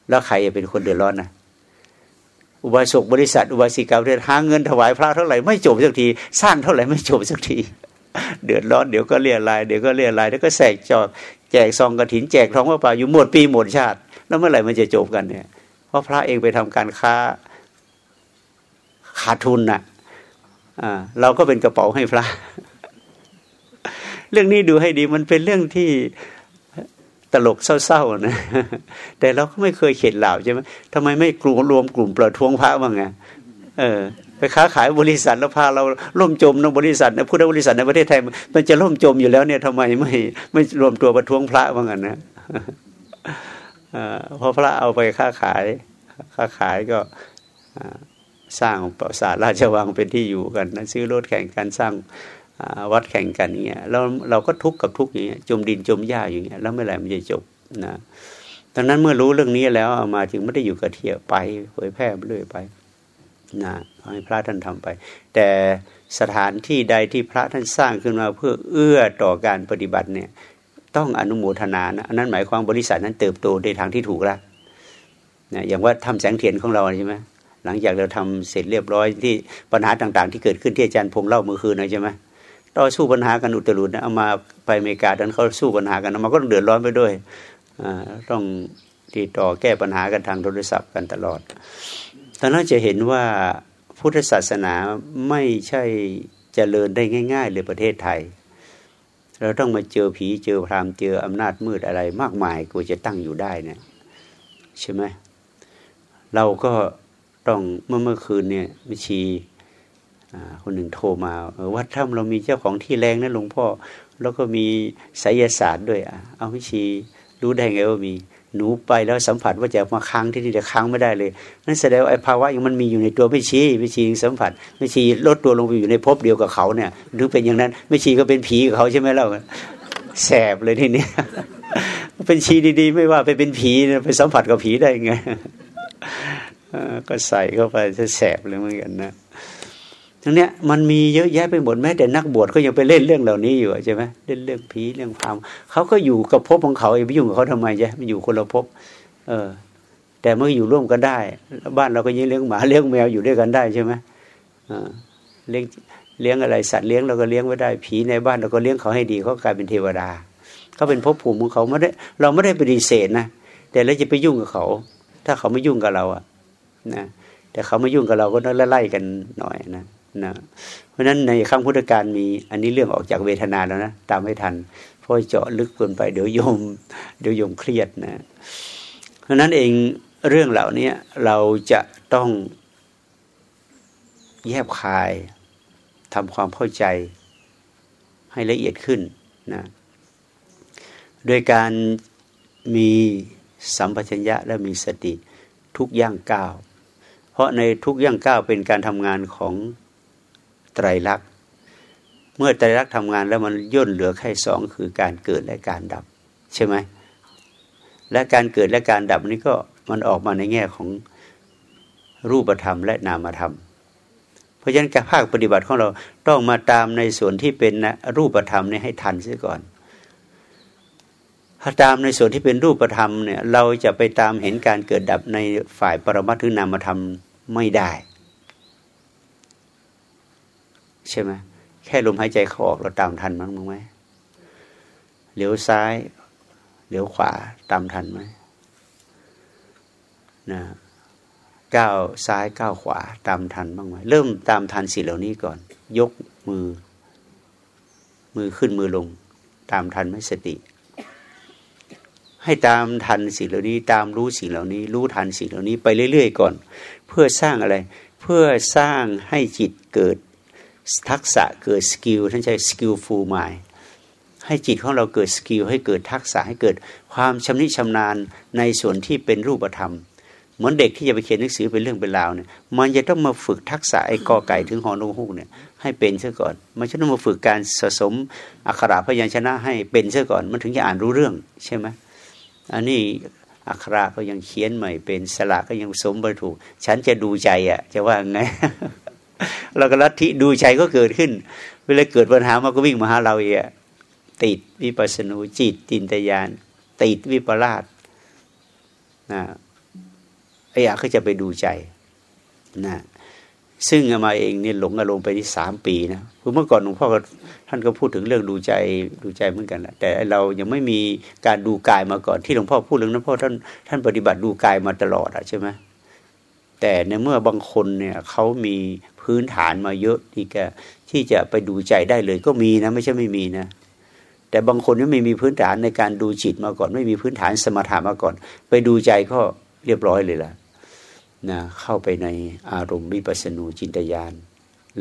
แล้วใครจะเป็นคนเดือดร้อนนะอุบาสกบริษัท อุบาสิกาเรียนหาเงินถวายพระเท่าไหร่ไม่จบสักทีสร้างเท่าไหร่ไม่จบสักที เดือดร้อนเดี๋ยวก็เรียรายเดี๋ยวก็เรียรายเดี๋ยวก็แสกจอกแจกซองกระถินแจกทองพระป่าอยู่หมดปีหมดชาติ แล้วเมื่อไหร่มันจะจบกันเนี่ย เพราะพระเองไปทำการค้าขาดทุนน่ะ อ่า เราก็เป็นกระเป๋าให้พระ เรื่องนี้ดูให้ดีมันเป็นเรื่องที่ตลกเศร้าๆนะ แต่เราก็ไม่เคยเข็ดหล่าใช่ไหมทำไมไม่กลุ่มรวมกลุ่มประท้วงพระบ้างไงเออไปค้าขายบริษัทแล้วพาเราล่มจมในบริษัทในพุทธบริษัทในประเทศไทยมันจะล่มจมอยู่แล้วเนี่ยทำไมไม่ไม่รวมตัวประท้วงพระบ้างนะเพราะพระเอาไปค้าขาย ค้าขายก็ สร้างปราสาทราชวังเป็นที่อยู่กันนะซื้อรถแข่งกันสร้างวัดแข่งกันเงี้ยเราเราก็ทุกข์กับทุกข์อย่างเงี้ยจมดินจมหญ้าอย่างเงี้ยแล้วเมื่อไหร่มันจะจบนะดังนั้นเมื่อรู้เรื่องนี้แล้วามาจึงไม่ได้อยู่กับเที่ยวไปเผยแพร่ไปเรื่อยไปนะให้พระท่านทำไป แต่สถานที่ใดที่พระท่านสร้างขึ้นมาเพื่อเอื้อต่อการปฏิบัติเนี่ยต้องอนุโมทนานะอันนั้นหมายความบริษัทนั้นเติบโตในทางที่ถูกแล้วนะอย่างว่าทำแสงเทียนของเราใช่ไหม หลังจากเราทำเสร็จเรียบร้อยที่ปัญหาต่างๆ ที่เกิดขึ้นที่อาจารย์พงเล่าเมื่อคืนนะใช่ไหมต่อสู้ปัญหากันอุตรุดนะเอามาไปอเมริกาดันเขาสู้ปัญหากันมาก็ต้องเดือดร้อนไปด้วยต้องติดต่อแก้ปัญหากันทางโทรศัพท์กันตลอดตอนนั้นจะเห็นว่าพุทธศาสนาไม่ใช่เจริญได้ง่าย ๆ เลยประเทศไทย เราต้องมาเจอผีเจอพรามเจออำนาจมืดอะไรมากมายกว่าจะตั้งอยู่ได้เนี่ยใช่ไหมเราก็ ต้องเมื่อเมื่อคืนเนี่ยมิชีคนหนึ่งโทรมาวัดถ้ำเรามีเจ้าของที่แรงนะหลวงพ่อ แล้วก็มีไสยศาสตร์ด้วยอะเอามิชีรู้ได้ไงว่ามีหนูไปแล้วสัมผัสว่าจะมาค้างที่นี่จะค้างไม่ได้เลยนั่นแสดงว่าไอ้ภาวะยังมันมีอยู่ในตัวไม่ชีไม่ชีสัมผัสไม่ชีลดตัวลงไปอยู่ในภพเดียวกับเขาเนี่ยหรือเป็นอย่างนั้นไม่ชีก็เป็นผีกับเขาใช่ไหมเล่าแสบเลยทีนี้เป็นชีดีๆ ไม่ว่าไปเป็นผีไปสัมผัสกับผีได้ไง ก็ใส่เข้าไปจะแสบเลยเหมือนกันนะทั้งเนี้ยมันมีเยอะแยะไปหมดแม้แต่นักบวชก็ยังไปเล่นเรื่องเหล่านี้อยู่ใช่ไหมเล่นเรื่องผีเรื่องพามเขาก็อยู่กับภพของเขาไปยุ่งกับเขาทำไมใช่ไม่อยู่คนละภพเออ แต่เมื่ออยู่ร่วมกันได้บ้านเราก็ยังเลี้ยงหมาเลี้ยงแมวอยู่ด้วยกันได้ใช่ไหมเลี้ยงเลี้ยงอะไรสัตว์เลี้ยงเราก็เลี้ยงไว้ได้ผีในบ้านเราก็เลี้ยงเขาให้ดีเขากลายเป็นเทวดาเขาเป็นภพภูมิของเขาไม่ได้ เราไม่ได้ปฏิเสธนะแต่เราจะไปยุ่งกับเขา ถ้าเขาไม่ยุ่งกับเราอะ นะแต่เขาไม่ยุ่งกับเราก็ต้องไล่กันหน่อยนะนะเพราะฉะนั้นในข้างพุทธการมีอันนี้เรื่องออกจากเวทนาแล้วนะตามไม่ทันเพราะเจาะลึกเกินไปเดี๋ยวโยมเดี๋ยวโยมเครียดนะ เพราะนั้นเองเรื่องเหล่านี้เราจะต้องแยบคายทำความเข้าใจให้ละเอียดขึ้นนะโดยการมีสัมปชัญญะและมีสติทุกย่างก้าว เพราะในทุกย่างก้าวเป็นการทำงานของไตรลักษณ์เมื่อไตรลักษณ์ทำงานแล้วมันย่นเหลือแค่สองคือการเกิดและการดับ ใช่ไหมและการเกิดและการดับนี้ก็มันออกมาในแง่ของรูปธรรมและนามธรรม เพราะฉะนั้นการภาคปฏิบัติของเราต้องมาตามในส่วนที่เป็นรูปธรรมนี่ให้ทันเสียก่อน ถ้าตามในส่วนที่เป็นรูปธรรมเนี่ยเราจะไปตามเห็นการเกิดดับในฝ่ายปรมัตถนามธรรม ไม่ได้ ใช่ไหมแค่ลมหายใจเขาออกเราตามทันมั้งมั้งไหมเหลียวซ้ายเหลียวขวาตามทันไหมนะก้าวซ้ายก้าวขวาตามทันบ้างไหมเริ่มตามทันสิ่งเหล่านี้ก่อน ยกมือ มือขึ้นมือลง ตามทันไหมสติ ให้ตามทันสิ่งเหล่านี้ ตามรู้สิ่งเหล่านี้ รู้ทันสิ่งเหล่านี้ไปเรื่อยๆก่อน เพื่อสร้างอะไร เพื่อสร้างให้จิตเกิดทักษะเกิด skill ท่านใช้ skillful mind ให้จิตของเราเกิด skill ให้เกิดทักษะให้เกิดความชำนิชำนาญในส่วนที่เป็นรูปธรรม เหมือนเด็กที่จะไปเขียนหนังสือเป็นเรื่องเป็นราวเนี่ยมันจะต้องมาฝึกทักษะไอ้กอไก่ถึงฮอนกฮูกเนี่ยให้เป็นซะก่อน มันจะต้องมาฝึกการสะสมอักขระพยัญชนะให้เป็นซะก่อน มันถึงจะอ่านรู้เรื่องใช่ไหมอันนี้ อักขระก็ยังเขียนใหม่เป็นสละก็ยังสมบูรณ์ถูก ฉันจะดูใจอะ จะว่าไงเราก็ลัทธิดูใจก็เกิดขึ้น เวลาเกิดปัญหามันก็วิ่งมาหาเราเอะติดวิปัสนูจิตตินตยาน ติดวิปลาสนะไอ้อะก็จะไปดูใจนะ ซึ่งมาเองเนี่ยหลงอารมณ์ไปที่สามปีนะคือเมื่อก่อนหลวงพ่อท่านก็พูดถึงเรื่องดูใจดูใจเหมือนกันแหละแต่เรายังไม่มีการดูกายมาก่อนที่หลวงพ่อพูดเรื่องนั้นเพราะท่านท่านปฏิบัติดูกายมาตลอดอะใช่ไหมแต่ในเมื่อบางคนเนี่ยเขามีพื้นฐานมาเยอะที่แกที่จะไปดูใจได้เลยก็มีนะ ไม่ใช่ไม่มีนะแต่บางคนไม่มีพื้นฐานในการดูจิตมาก่อน ไม่มีพื้นฐานสมถะมาก่อน ไปดูใจก็เรียบร้อยเลยล่ะ นะเข้าไปในอารมณ์วิปัสนูจินตยาน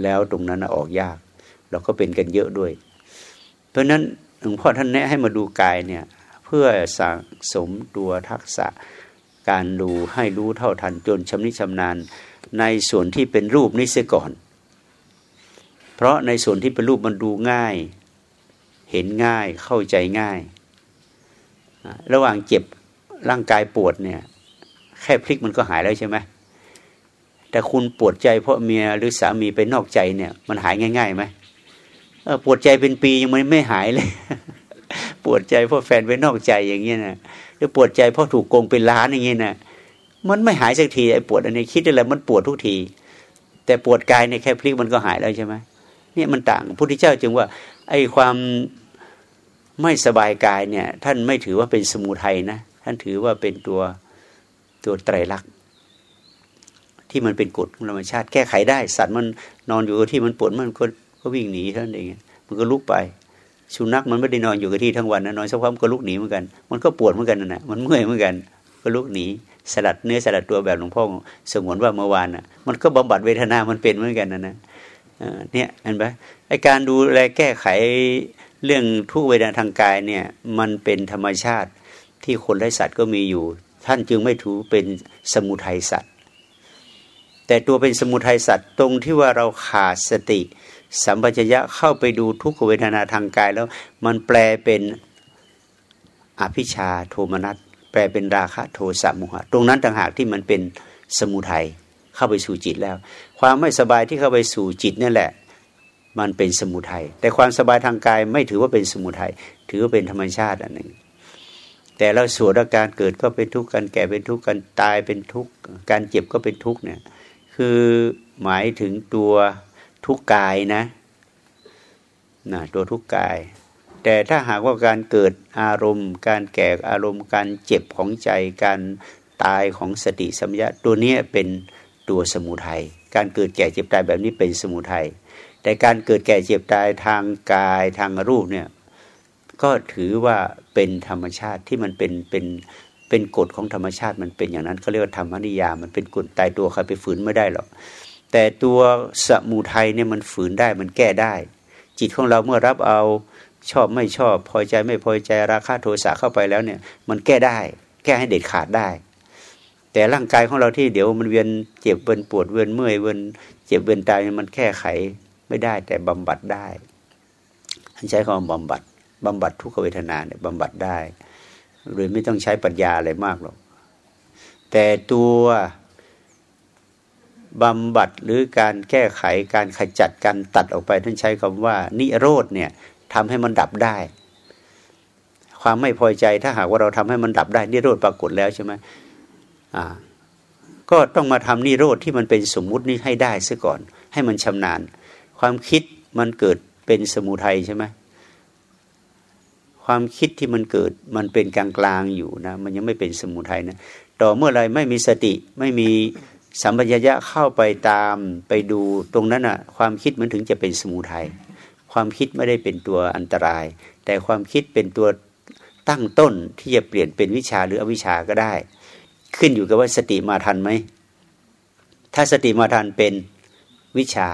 แล้วตรงนั้นออกยาก เราก็เป็นกันเยอะด้วย เพราะนั้นหลวงพ่อท่านแนะให้มาดูกายเนี่ยเพื่อสั่งสมตัวทักษะการดูให้รู้เท่าทันจนชำนิชำนาญในส่วนที่เป็นรูปนี้เสียก่อน เพราะในส่วนที่เป็นรูปมันดูง่าย เห็นง่ายเข้าใจง่าย ระหว่างเจ็บร่างกายปวดเนี่ย แค่พลิกมันก็หายแล้วใช่ไหมแต่คุณปวดใจเพราะเมียหรือสามีไปนอกใจเนี่ย มันหายง่ายๆไหมปวดใจเป็นปียังไม่ไม่หายเลย ปวดใจเพราะแฟนไปนอกใจอย่างเงี้ยนะหรือปวดใจเพราะถูกโกงเป็นล้านอย่างเงี้ยนะมันไม่หายสักทีไอ้ปวดอันนี้คิดอะไรมันปวดทุกที แต่ปวดกายในแค่พลิกมันก็หายแล้วใช่ไหมเนี่ยมันต่างพระพุทธเจ้าจึงว่า ไอ้ความไม่สบายกายเนี่ย ท่านไม่ถือว่าเป็นสมุทัยนะท่านถือว่าเป็นตัว ตัวไตรลักษณ์ที่มันเป็นกฎธรรมชาติแก้ไขได้ สัตว์มันนอนอยู่กับที่มันปวดมันก็ก็วิ่งหนีท่านเองมันก็ลุกไป สุนัขมันไม่ได้นอนอยู่กับที่ทั้งวันนะนอนสักพักมันก็ลุกหนีเหมือนกัน มันก็ปวดเหมือนกันนะมันเมื่อยเหมือนกัน ก็ลุกหนีสลัดเนื้อสลัดตัวแบบหลวงพ่อสงวนว่าเมื่อวานน่ะ มันก็บำบัดเวทนา มันเป็นเหมือนกันนะนะเนี่ยเห็นไหมไอการดูแลแก้ไขเรื่องทุกเวทนาทางกายเนี่ย มันเป็นธรรมชาติที่คนและสัตว์ก็มีอยู่ ท่านจึงไม่ถือเป็นสมุทัยสัตว์แต่ตัวเป็นสมุทัยสัตว์ตรงที่ว่าเราขาดสติ สัมปชัญญะเข้าไปดูทุกขเวทนาทางกายแล้ว มันแปลเป็นอภิชาโทมนัสแปลเป็นราคะโทสะโมหะ ตรงนั้นต่างหากที่มันเป็นสมุทัยเข้าไปสู่จิตแล้ว ความไม่สบายที่เข้าไปสู่จิตนี่นแหละ มันเป็นสมุทัยแต่ความสบายทางกายไม่ถือว่าเป็นสมุทัยถือว่าเป็นธรรมชาติอันหนึ่ง แต่เราสวดอาการเกิดก็เป็นทุกข์การแก่เป็นทุกข์การตายเป็นทุกข์การเจ็บก็เป็นทุกข์เนี่ย คือหมายถึงตัวทุกกายนะนะตัวทุกกาย แต่ถ้าหากว่าการเกิดอารมณ์ การแก่อารมณ์ การเจ็บของใจ การตายของสติสัมยาตัวนี้เป็นตัวสมุทัยการเกิดแก่เจ็บตายแบบนี้เป็นสมุทัยแต่การเกิดแก่เจ็บตายทางกายทางรูปเนี่ยก็ถือว่า เป็นธรรมชาติที่มันเป็นเป็นเป็นกฎของธรรมชาติมันเป็นอย่างนั้นเขาเรียกว่าธรรมนิยามมันเป็นกฎตายตัวใครไปฝืนไม่ได้หรอกแต่ตัวสมุทัยเนี่ยมันฝืนได้มันแก้ได้ จิตของเราเมื่อรับเอาชอบไม่ชอบพอใจไม่พอใจราคะโทสะเข้าไปแล้วเนี่ย มันแก้ได้ แก้ให้เด็ดขาดได้ แต่ร่างกายของเราที่เดี๋ยวมันเวียนเจ็บเวียนปวดเวียนเมื่อยเวียนเจ็บเวียนตายมันแก้ไขไม่ได้แต่บำบัดได้ใช้คำบำบัด บำบัดทุกขเวทนาเนี่ยบำบัดได้โดยไม่ต้องใช้ปัญญาอะไรมากหรอก แต่ตัวบำบัดหรือการแก้ไขการขจัดการตัดออกไปท่านใช้คำว่า นิโรธเนี่ยทำให้มันดับได้ ความไม่พอใจถ้าหากว่าเราทำให้มันดับได้ นิโรธปรากฏแล้วใช่ไหมอ่า ก็ต้องมาทำนิโรธที่มันเป็นสมมุตินี้ให้ได้ซะก่อน ให้มันชำนาญ ความคิดมันเกิดเป็นสมุทัยใช่ไหม ความคิดที่มันเกิดมันเป็นกลางกลางอยู่นะมันยังไม่เป็นสมุทัยนะต่อเมื่อไรไม่มีสติไม่มีสัมปชัญญะเข้าไปตามไปดูตรงนั้นอะ่ะ ความคิดมันถึงจะเป็นสมุทัยความคิดไม่ได้เป็นตัวอันตราย แต่ความคิดเป็นตัวตั้งต้นที่จะเปลี่ยนเป็นวิชาหรืออวิชาก็ได้ ขึ้นอยู่กับว่าสติมาทันไหมถ้าสติมาทันเป็นวิชา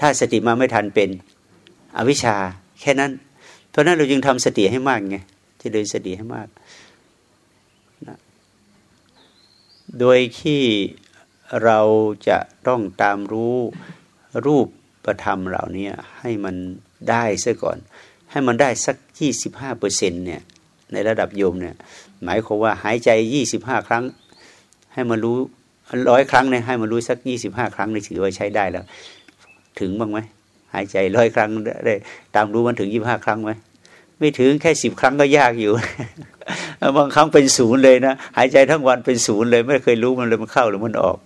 ถ้าสติมาไม่ทันเป็นอวิชชาแค่นั้น เพราะนั้นเราจึงทำสติให้มากไงจะเดินสติให้มากนะโดยที่เราจะต้องตามรู้รูปประธรรมเหล่านี้ให้มันได้ซะก่อน ให้มันได้สักยี่สิบห้าเปอร์เซ็นเนี่ยในระดับโยมเนี่ย หมายความว่าหายใจยี่สิบห้าครั้ง ให้มันรู้ร้อยครั้งเนี่ยให้มันรู้สักยี่สิบห้าครั้งในถือว่าใช้ได้แล้ว ถึงบ้างไหม หายใจร้อยครั้งได้ตามรู้มันถึงยี่บห้าครั้งไหมไม่ถึงแค่สิบครั้งก็ยากอยู่ บางครั้งเป็นศูนย์เลยนะหายใจทั้งวันเป็นศูนย์เลย ไม่เคยรู้มันเลยมันเข้าหรือมันออก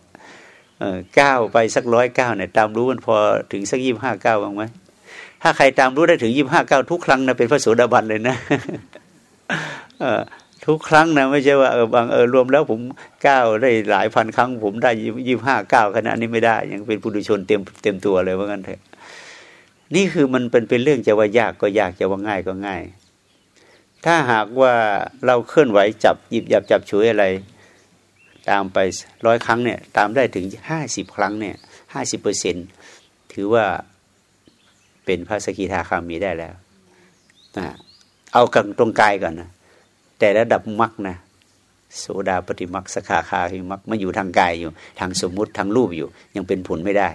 เก้าไปสักร้อยเก้าเนี่ย ตามรู้มันพอถึงสักยี่ห้าเก้าบ้างไหมถ้าใครตามรู้ได้ถึงยี่ห้าเก้าทุกครั้งนะเป็นพระโสดาบันเลยนะทุกครั้งนะไม่ใช่ว่าเออบางเออรวมแล้วผมก้าวได้หลายพันครั้ง ผมได้ยี่ห้าเก้าขนาดนี้ไม่ได้ ยังเป็นผู้ดุชนเต็มเต็มตัวเลยว่างั้นเถอะ นี่คือมันเป็นเป็นเรื่องจะว่ายากก็ยากจะว่าง่ายก็ง่าย ถ้าหากว่าเราเคลื่อนไหวจับหยิบหยับจับช่วยอะไร ตามไปร้อยครั้งเนี่ย ตามได้ถึงห้าสิบครั้งเนี่ยห้าสิบเปอร์เซ็นถือว่าเป็นพระสกิทาคามีได้แล้วนะเอากันตรงกายก่อนนะแต่ระดับมรรคนะโสดาปฏิมรรคสขาคาหิมรรคมาอยู่ทางกายอยู่ ทางสมมุติทางรูปอยู่ ยังเป็นผลไม่ได้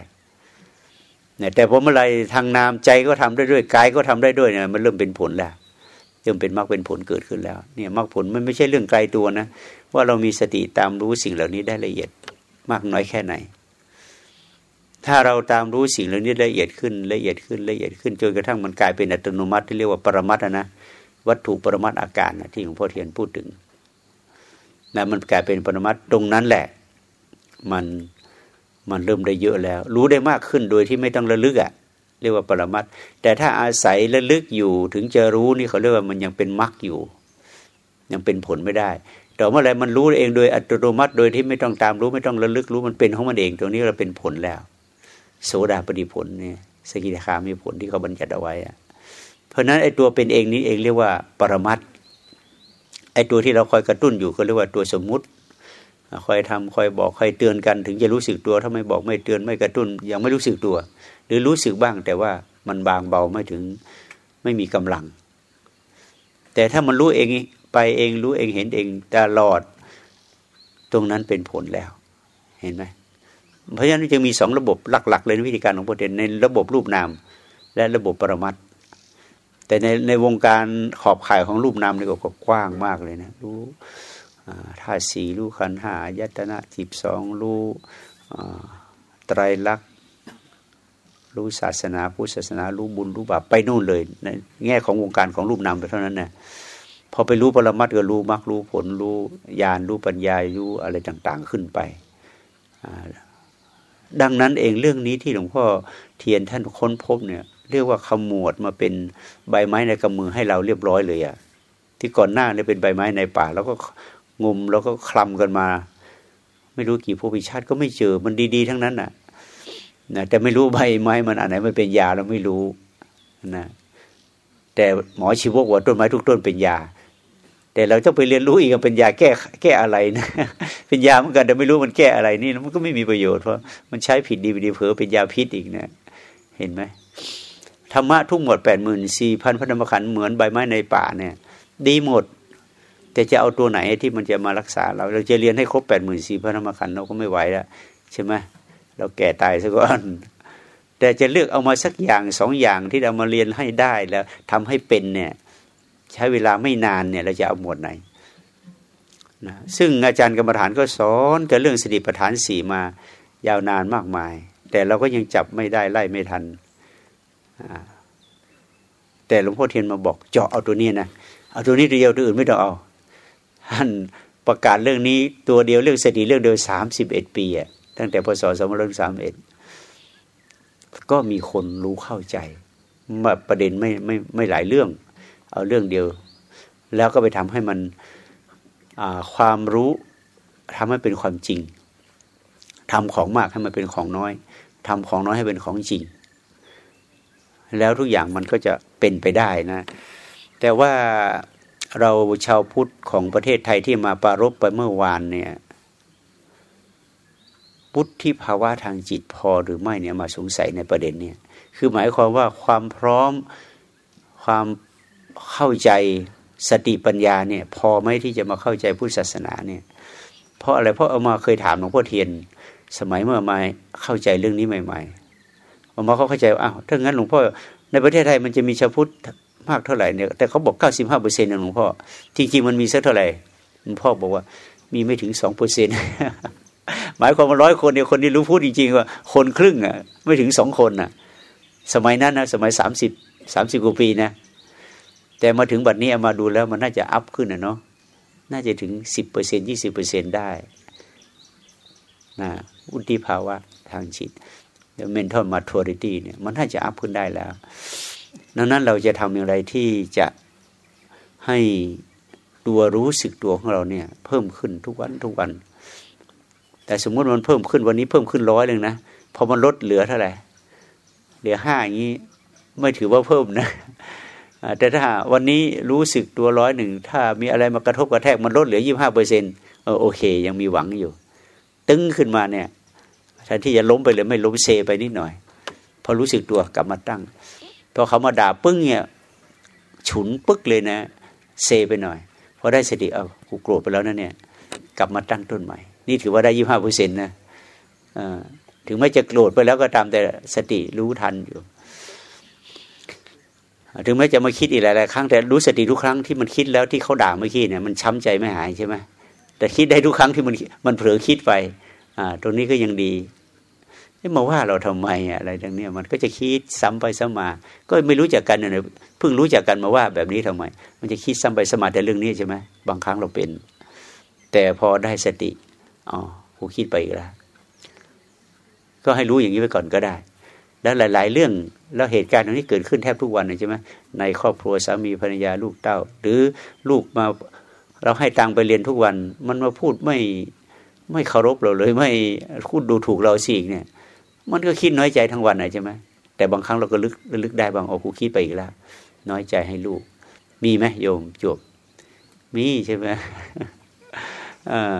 นี่ยแต่พอเมื่อไรทางนามใจก็ทำได้ด้วยกายก็ทำได้ด้วยเนี่ยมันเริ่มเป็นผลแล้วเริ่มเป็นมรรคเป็นผลเกิดขึ้นแล้ว เนี่ยมรรคผลมันไม่ใช่เรื่องไกลตัวนะ ว่าเรามีสติตามรู้สิ่งเหล่านี้ได้ละเอียดมากน้อยแค่ไหน ถ้าเราตามรู้สิ่งเหล่านี้ละเอียดขึ้นละเอียดขึ้นละเอียดขึ้นจนกระทั่งมันกลายเป็นอัตโนมัติที่เรียกว่าปรมัตนะวัตถุปรมัตอาการนะที่หลวงพ่อเทียนพูดถึงนะมันกลายเป็นปรมัตตรงนั้นแหละ มัน มันเริ่มได้เยอะแล้ว รู้ได้มากขึ้นโดยที่ไม่ต้องระลึกอะ่ะ เรียกว่าปรมัตแต่ถ้าอาศัยระลึกอยู่ถึงจะรู้นี่เขาเรียกว่ามันยังเป็นมรรคอยู่ ยังเป็นผลไม่ได้แต่เมื่อไรมันรู้เองโดยอัตโนมัติ โดยที่ไม่ต้องตามรู้ไม่ต้องระลึกรู้มันเป็นของมันเอง ตรงนี้เราเป็นผลแล้ว โสดาปฏิผลเนี่ยสกิทาคามีผลที่เขาบัญญัติเอาไว้อะเพราะนั้นไอ้ตัวเป็นเองนี้เองเรียกว่าปรมัตไอ้ตัวที่เราคอยกระตุ้นอยู่ก็เรียกว่าตัวสมมุติ คอยทำคอยบอกคอยเตือนกันถึงจะรู้สึกตัว ถ้าไม่บอกไม่เตือนไม่กระตุ้น ยังไม่รู้สึกตัว หรือรู้สึกบ้างแต่ว่ามันบางเบาไม่ถึงไม่มีกำลัง แต่ถ้ามันรู้เองไปเองรู้เองเห็นเองตลอด ตรงนั้นเป็นผลแล้ว เห็นไหมเพราะฉะนั้นจึงมีสองระบบหลัก ๆ เลยในวิธีการของพุทธในระบบรูปนาม และระบบปรมัตแต่ในในวงการขอบข่ายของรูปนามนี่ก็กว้างมากเลยนะรู้ ธาตุสี่รู้ขันหายตนะสิบสองรู้ไตรลักษณ์รู้ศาสนาพุทธศาสนารู้บุญรู้บาปไปนู่นเลยในแง่ของวงการของรูปนามเท่านั้นนะพอไปรู้ปรมัตก็รู้มรรครู้ผลรู้ญาณรู้ปัญญารู้อะไรต่างๆขึ้นไปดังนั้นเองเรื่องนี้ที่หลวงพ่อเทียนท่านค้นพบเนี่ย เรียกว่าขมวดมาเป็นใบไม้ในกำมือให้เราเรียบร้อยเลยอะที่ก่อนหน้าเนี่ยเป็นใบไม้ในป่า แล้วก็ งมแล้วก็คลำกันมา ไม่รู้กี่ภพชาติก็ไม่เจอ มันดี ๆ ทั้งนั้นน่ะนะแต่ไม่รู้ใบไม้มันอันไหนมันเป็นยาเราไม่รู้นะแต่หมอชีวกว่าต้นไม้ทุกต้นเป็นยา แต่เราต้องไปเรียนรู้อีกเป็นยาแก้แก้อะไรนะ เป็นยาเหมือนกันแต่ไม่รู้มันแก้อะไรนี่มันก็ไม่มีประโยชน์เพราะมันใช้ผิดดีดีเผลอเป็นยาพิษอีกนะ เห็นไหมธรรมะทุกหมดแปดหมื่นสี่พันพระธรรมขันธ์เหมือนใบไม้ในป่าเนี่ย ดีหมด แต่จะเอาตัวไหนที่มันจะมารักษาเรา เราจะเรียนให้ครบแปดหมื่นสี่พระธรรมขันธ์เราก็ไม่ไหวแล้วใช่ไหมเราแก่ตายซะก่อนแต่จะเลือกเอามาสักอย่างสองอย่างที่เรามาเรียนให้ได้แล้วทำให้เป็นเนี่ยใช้เวลาไม่นานเนี่ยเราจะเอาหมวดไหนนะซึ่งอาจารย์กรรมฐานก็สอนแต่เรื่องสติปัฏฐานสี่มายาวนานมากมาย แต่เราก็ยังจับไม่ได้ไล่ไม่ทัน แต่หลวงพ่อเทียนมาบอกเจาะเอาตัวนี้นะเอาตัวนี้ตัวเดียวตัวอื่นไม่ต้องเอา ท่านประกาศเรื่องนี้ตัวเดียวเรื่องเสติเรื่องเดียวสามสิบเอ็ดปีอะตั้งแต่พศสองพันสามเอ็ดก็มีคนรู้เข้าใจมาประเด็นไม่ไม่ไม่หลายเรื่อง เอาเรื่องเดียว แล้วก็ไปทำให้มันความรู้ทำให้เป็นความจริงทำของมากให้มันเป็นของน้อยทำของน้อยให้เป็นของจริง แล้วทุกอย่างมันก็จะเป็นไปได้นะ แต่ว่า เราชาวพุทธของประเทศไทยที่มาปารบไปเมื่อวานเนี่ยพุทธิภาวะทางจิตพอหรือไม่เนี่ยมาสงสัยในประเด็นเนี่ยคือหมายความว่าความพร้อมความเข้าใจสติปัญญาเนี่ย พอไหมที่จะมาเข้าใจพุทธศาสนาเนี่ย เพราะอะไรเพราะเอามาเคยถามหลวงพ่อเทียน สมัยเมื่อมาเข้าใจเรื่องนี้ใหม่ๆเอามาเขาเข้าใจว่าอ้าวถ้างั้นหลวงพ่อในประเทศไทยมันจะมีชาวพุทธ มากเท่าไหร่เนี่ยแต่เขาบอกเก้าสิบห้าเปอร์เซ็นต์นะหลวงพ่อจริงๆมันมีสักเท่าไหร่หลวงพ่อบอกว่ามีไม่ถึงสองเปอร์เซ็นต์หมายความว่าร้อยคนเนี่ยคนที่รู้พูดจริงๆว่าคนครึ่งอะไม่ถึงสองคนอะ สมัยนั้นนะสมัยสามสิบสามสิบกว่าปีนะ แต่มาถึงบัดนี้มาดูแล้วมันน่าจะอัพขึ้นนะเนาะน่าจะถึงสิบเปอร์เซ็นยี่สิบเปอร์เซ็นได้นะอุติภาวะทางจิต mental maturity เนี่ยมันน่าจะอัพขึ้นได้แล้ว ดังนั้นเราจะทำอย่างไรที่จะให้ตัวรู้สึกตัวของเราเนี่ย เพิ่มขึ้นทุกวันทุกวัน แต่สมมติมันเพิ่มขึ้นวันนี้เพิ่มขึ้นร้อยเลยนะพอมันลดเหลือเท่าไหร่เหลือห้าอย่างนี้ไม่ถือว่าเพิ่มนะแต่ถ้าวันนี้รู้สึกตัวร้อยหนึ่งถ้ามีอะไรมากระทบกระแทกมันลดเหลือยี่ห้าเปอร์เซ็นต์โอเค ยังมีหวังอยู่ ตึงขึ้นมาเนี่ยแทนที่จะล้มไปเลยไม่ล้มเซไปนิดหน่อย พอรู้สึกตัวกลับมาตั้ง พอเขามาด่าปึ้งเนี่ยฉุนปึ๊กเลยนะ เซไปหน่อยพอได้สติเอากูโกรธไปแล้วนะเนี่ย กลับมาตั้งต้นใหม่ นี่ถือว่าได้ยี่ห้าเปอร์เซ็นต์นะถึงแม้จะโกรธไปแล้วก็ตามแต่สติรู้ทันอยู่ถึงแม้จะมาคิดอีกหลายๆครั้งแต่รู้สติทุกครั้งที่มันคิดแล้วที่เขาด่าเมื่อกี้เนี่ยมันช้ำใจไม่หายใช่ไหมแต่คิดได้ทุกครั้งที่มันมันเผลอคิดไป อ่า ตรงนี้ก็ยังดี มาว่าเราทำไมอะไรดังนี้มันก็จะคิดซ้ำไปซ้ำมา ก็ไม่รู้จักกันเนี่ยเพิ่งรู้จักกันมาว่าแบบนี้ทำไม มันจะคิดซ้ำไปซ้ำมาแต่เรื่องนี้ใช่ไหมบางครั้งเราเป็น แต่พอได้สติอ๋อกูคิดไปอีกแล้วก็ให้รู้อย่างนี้ไปก่อนก็ได้ แล้วหลาย ๆ เรื่องแล้วเหตุการณ์ตรงนี้เกิดขึ้นแทบทุกวันเลยใช่ไหมในครอบครัวสามีภรรยาลูกเต้า หรือลูกมาเราให้ตังไปเรียนทุกวัน มันมาพูดไม่ไม่เคารพเราเลย ไม่พูดดูถูกเราสิเนี่ย มันก็คิดน้อยใจทั้งวันเลยใช่ไหมแต่บางครั้งเราก็ลึกลึกได้บางโอ้กูคิดไปอีกแล้ว น้อยใจให้ลูก มีไหมโยมจบมีใช่ไหมอ่า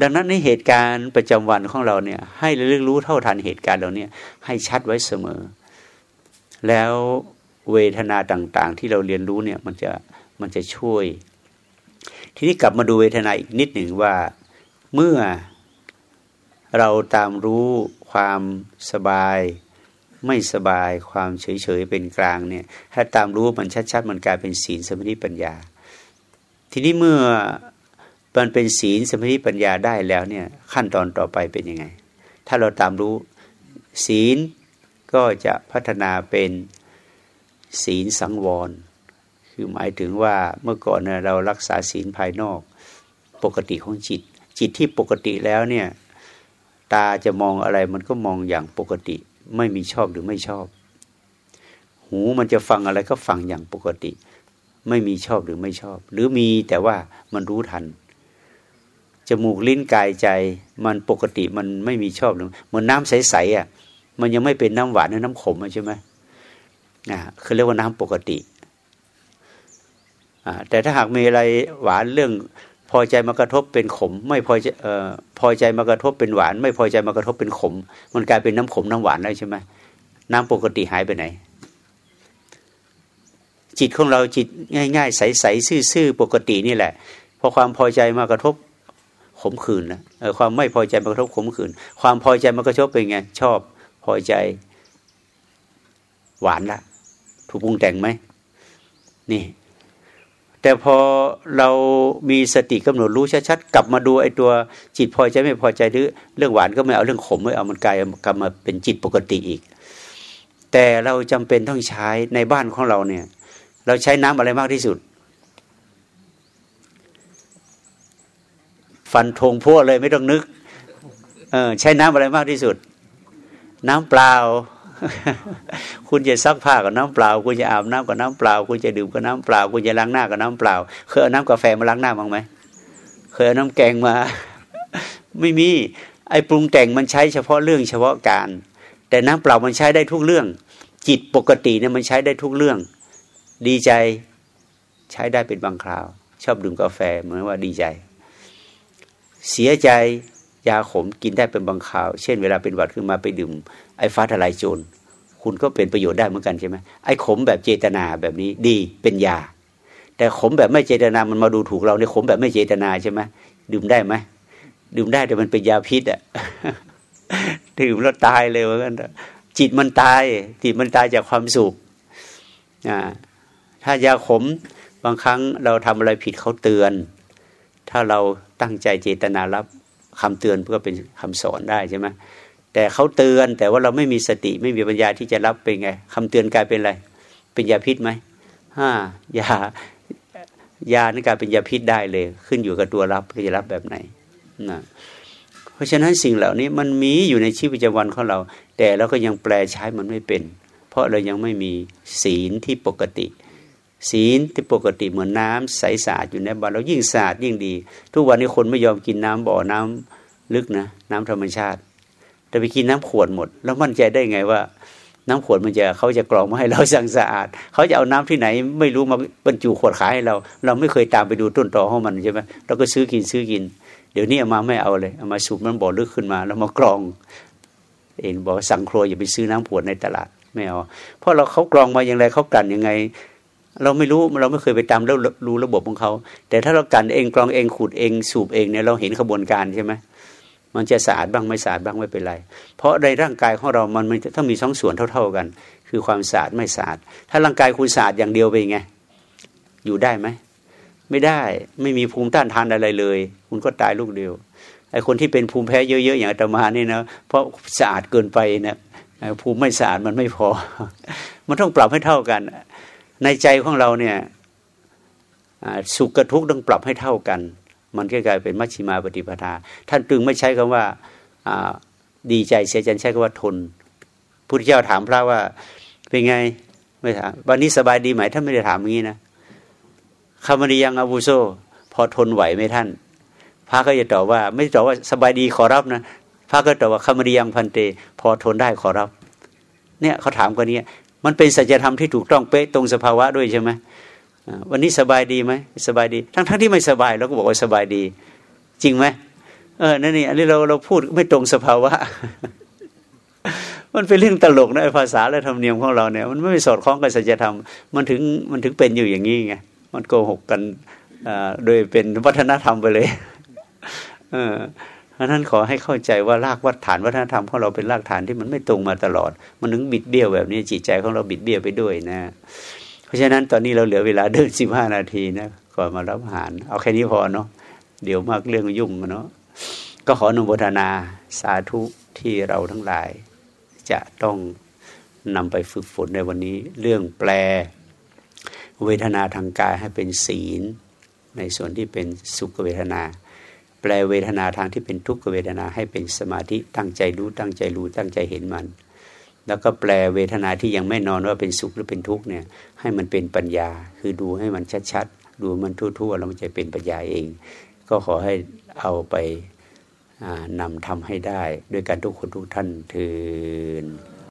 ดังนั้นในเหตุการณ์ประจำวันของเราเนี่ย ให้เรื่องรู้เท่าทันเหตุการณ์เราเนี่ย ให้ชัดไว้เสมอ แล้วเวทนาต่างๆ ที่เราเรียนรู้เนี่ยมันจะมันจะช่วย ทีนี้กลับมาดูเวทนาอีกนิดหนึ่งว่าเมื่อเราตามรู้ ความสบาย ไม่สบาย ความเฉยๆเป็นกลางเนี่ย ถ้าตามรู้มันชัดๆ มันกลายเป็นศีลสมาธิปัญญา ทีนี้เมื่อมันเป็นศีลสมาธิปัญญาได้แล้วเนี่ย ขั้นตอนต่อไปเป็นยังไง ถ้าเราตามรู้ศีลก็จะพัฒนาเป็นศีลสังวร คือหมายถึงว่าเมื่อก่อนเรารักษาศีลภายนอกปกติของจิต จิตที่ปกติแล้วเนี่ย ตาจะมองอะไรมันก็มองอย่างปกติ ไม่มีชอบหรือไม่ชอบ หูมันจะฟังอะไรก็ฟังอย่างปกติ ไม่มีชอบหรือไม่ชอบ หรือมีแต่ว่ามันรู้ทันจมูกลิ้นกายใจ มันปกติมันไม่มีชอบหรือเหมือนน้าใสๆอะ มันยังไม่เป็นน้ำหวานหรือน้ำขมใช่ไหมอ่าคือเรียกว่าน้ำปกติอ่าแต่ถ้าหากมีอะไรหวานเรื่อง พอใจมากระทบเป็นขม ไม่พอใจเอ่อพอใจมากระทบเป็นหวาน ไม่พอใจมากระทบเป็นขม มันกลายเป็นน้ำขมน้ำหวานแล้วใช่ไหมน้ำปกติหายไปไหน จิตของเราจิตง่ายๆ ใสๆซื่อๆปกตินี่แหละพอความพอใจมากระทบขมขื่นนะความไม่พอใจมากระทบขมขื่นความพอใจมากระทบเป็นไงชอบพอใจ หวานละถูกปรุงแต่งไหมนี่ แต่พอเรามีสติกำหนดรู้ชัดๆกลับมาดูไอ้ตัวจิตพอใจไม่พอใจหรือเรื่องหวานก็ไม่เอาเรื่องขมไม่เอามันกลายกลับมาเป็นจิตปกติอีก แต่เราจำเป็นต้องใช้ในบ้านของเราเนี่ย เราใช้น้ำอะไรมากที่สุด ฟันธงพวกเลยไม่ต้องนึกเออใช้น้ำอะไรมากที่สุด น้ำเปล่า คุณจะซักผ้ากับน้ำเปล่า คุณจะอาบน้ำกับน้ำเปล่า คุณจะดื่มกับน้ำเปล่า คุณจะล้างหน้ากับน้ำเปล่า เคยเอาน้ำกาแฟมาล้างหน้าบ้างไหม เคยเอาน้ำแกงมา ไม่มี ไอ้ปรุงแต่งมันใช้เฉพาะเรื่องเฉพาะการ แต่น้ำเปล่ามันใช้ได้ทุกเรื่อง จิตปกติเนี่ยมันใช้ได้ทุกเรื่อง ดีใจใช้ได้เป็นบางคราว ชอบดื่มกาแฟเหมือนว่าดีใจ เสียใจ ยาขมกินได้เป็นบางคราว เช่นเวลาเป็นหวัดขึ้นมาไปดื่มไอ้ฟ้าทลายโจรคุณก็เป็นประโยชน์ได้เหมือนกันใช่ไหมไอ้ขมแบบเจตนาแบบนี้ดีเป็นยา แต่ขมแบบไม่เจตนามันมาดูถูกเราในขมแบบไม่เจตนาใช่ไหมดื่มได้ไหมดื่มได้แต่มันเป็นยาพิษอะดื่มแล้วตายเลยว่ากันจิตมันตายจิตมันตายจากความสุขอ่าถ้ายาขมบางครั้งเราทำอะไรผิดเขาเตือน ถ้าเราตั้งใจเจตนารับ คำเตือนเพื่อเป็นคำสอนได้ใช่ไหมแต่เขาเตือนแต่ว่าเราไม่มีสติไม่มีปัญญาที่จะรับเป็นไงคำเตือนกลายเป็นอะไร เป็นยาพิษไหมฮ่ายายานี่กลายเป็นยาพิษได้เลย ขึ้นอยู่กับตัวรับจะรับแบบไหนนะเพราะฉะนั้นสิ่งเหล่านี้มันมีอยู่ในชีวิตประจำวันของเรา แต่เราก็ยังแปลใช้มันไม่เป็น เพราะเรายังไม่มีศีลที่ปกติ ศีลที่ปกติเหมือนน้ำใสสะอาดอยู่ในบ้านเรายิ่งสะอาดยิ่งดี ทุกวันนี้คนไม่ยอมกินน้ำบ่อน้ำลึกนะน้ำธรรมชาติ แต่ไปกินน้ำขวดหมด แล้วมั่นใจได้ไงว่า น้ำขวดมันจะเขาจะกรองมาให้เราสั่งสะอาด เขาจะเอาน้ำที่ไหน ไม่รู้มาบรรจุขวดขายให้เรา เราไม่เคยตามไปดูต้นตอของมันใช่ไหมเราก็ซื้อกินซื้อกิน เดี๋ยวนี้เอามาไม่เอาเลยเอามาสูบน้ำบ่อลึกขึ้นมาแล้วมากรอง เองบอกสั่งครัวอย่าไปซื้อน้ำขวดในตลาดไม่เอาเพราะเราเขากรองมาอย่างไรเขากันยังไง เราไม่รู้เราไม่เคยไปตามแล้วรู้ระบบของเขา แต่ถ้าเรากันเองกรองเองขูดเองสูบเองเนี่ยเราเห็นขบวนการใช่ไหมมันจะสะอาดบ้างไม่สะอาดบ้างไม่เป็นไร เพราะในร่างกายของเรามันมันต้องมีสองส่วนเท่า ๆกัน คือความสะอาดไม่สะอาด ถ้าร่างกายคุณสะอาดอย่างเดียวไปไง อยู่ได้ไหม ไม่ได้ไม่มีภูมิต้านทานอะไรเลย คุณก็ตายลูกเดียวไอ้คนที่เป็นภูมิแพ้เยอะๆอย่างอาตมานี่นะเพราะสะอาดเกินไปเนี่ยภูมิไม่สะอาดมันไม่พอ มันต้องปรับให้เท่ากัน ในใจของเราเนี่ยสุขกับทุกข์ต้องปรับให้เท่ากัน มันก็กลายเป็นมัชฌิมาปฏิปทา ท่านจึงไม่ใช้คำว่าดีใจเสียใจใช้คำว่าทนพุทธเจ้าถามพระว่าเป็นไงไม่ถามวันนี้สบายดีไหมท่านไม่ได้ถามอย่างนี้นะคำมณียังอาวุโสพอทนไหวไหมท่าน พระก็จะตอบว่า ไม่ตอบว่าสบายดีขอรับนะพระก็ตอบว่าคำมณียังพันเต พอทนได้ขอรับ เนี่ยเขาถามกันนี้ มันเป็นสัจธรรมที่ถูกต้องเป๊ะตรงสภาวะด้วยใช่ไหมวันนี้สบายดีไหมสบายดี ทั้งทั้งที่ไม่สบายเราก็บอกว่าสบายดี จริงไหมเออนั่นนี่อันนี้เราเราพูดไม่ตรงสภาวะ มันเป็นเรื่องตลกนะภาษาและธรรมเนียมของเราเนี่ย มันไม่สอดคล้องกับสัจธรรม มันถึงมันถึงเป็นอยู่อย่างนี้ไงมันโกหกกันโดยเป็นวัฒนธรรมไปเลย เออ พราะนั้นขอให้เข้าใจว่ารากวัฏฐานวัฒนธรรมของเราเป็นรากฐานที่มันไม่ตรงมาตลอด มันถึงบิดเบี้ยวแบบนี้จิตใจของเราบิดเบี้ยวไปด้วยนะ เพราะฉะนั้นตอนนี้เราเหลือเวลาเดินสิบห้านาทีนะก่อนมารับอาหาร เอาแค่นี้พอเนาะเดี๋ยวมากเรื่องยุ่งเนาะก็ขออนุโมทนาสาธุที่เราทั้งหลาย จะต้องนำไปฝึกฝนในวันนี้ เรื่องแปล เวทนาทางกายให้เป็นศีล ในส่วนที่เป็นสุขเวทนา แปลเวทนาทางที่เป็นทุกขเวทนาให้เป็นสมาธิตั้งใจรู้ตั้งใจรู้ตั้งใจเห็นมัน แล้วก็แปลเวทนาที่ยังไม่นอนว่าเป็นสุขหรือเป็นทุกข์เนี่ยให้มันเป็นปัญญา คือดูให้มันชัดๆดูมันทั่วๆแล้วมันจะเป็นปัญญาเอง ก็ขอให้เอาไปนำทำให้ได้ ด้วยการทุกคนทุกท่านถือ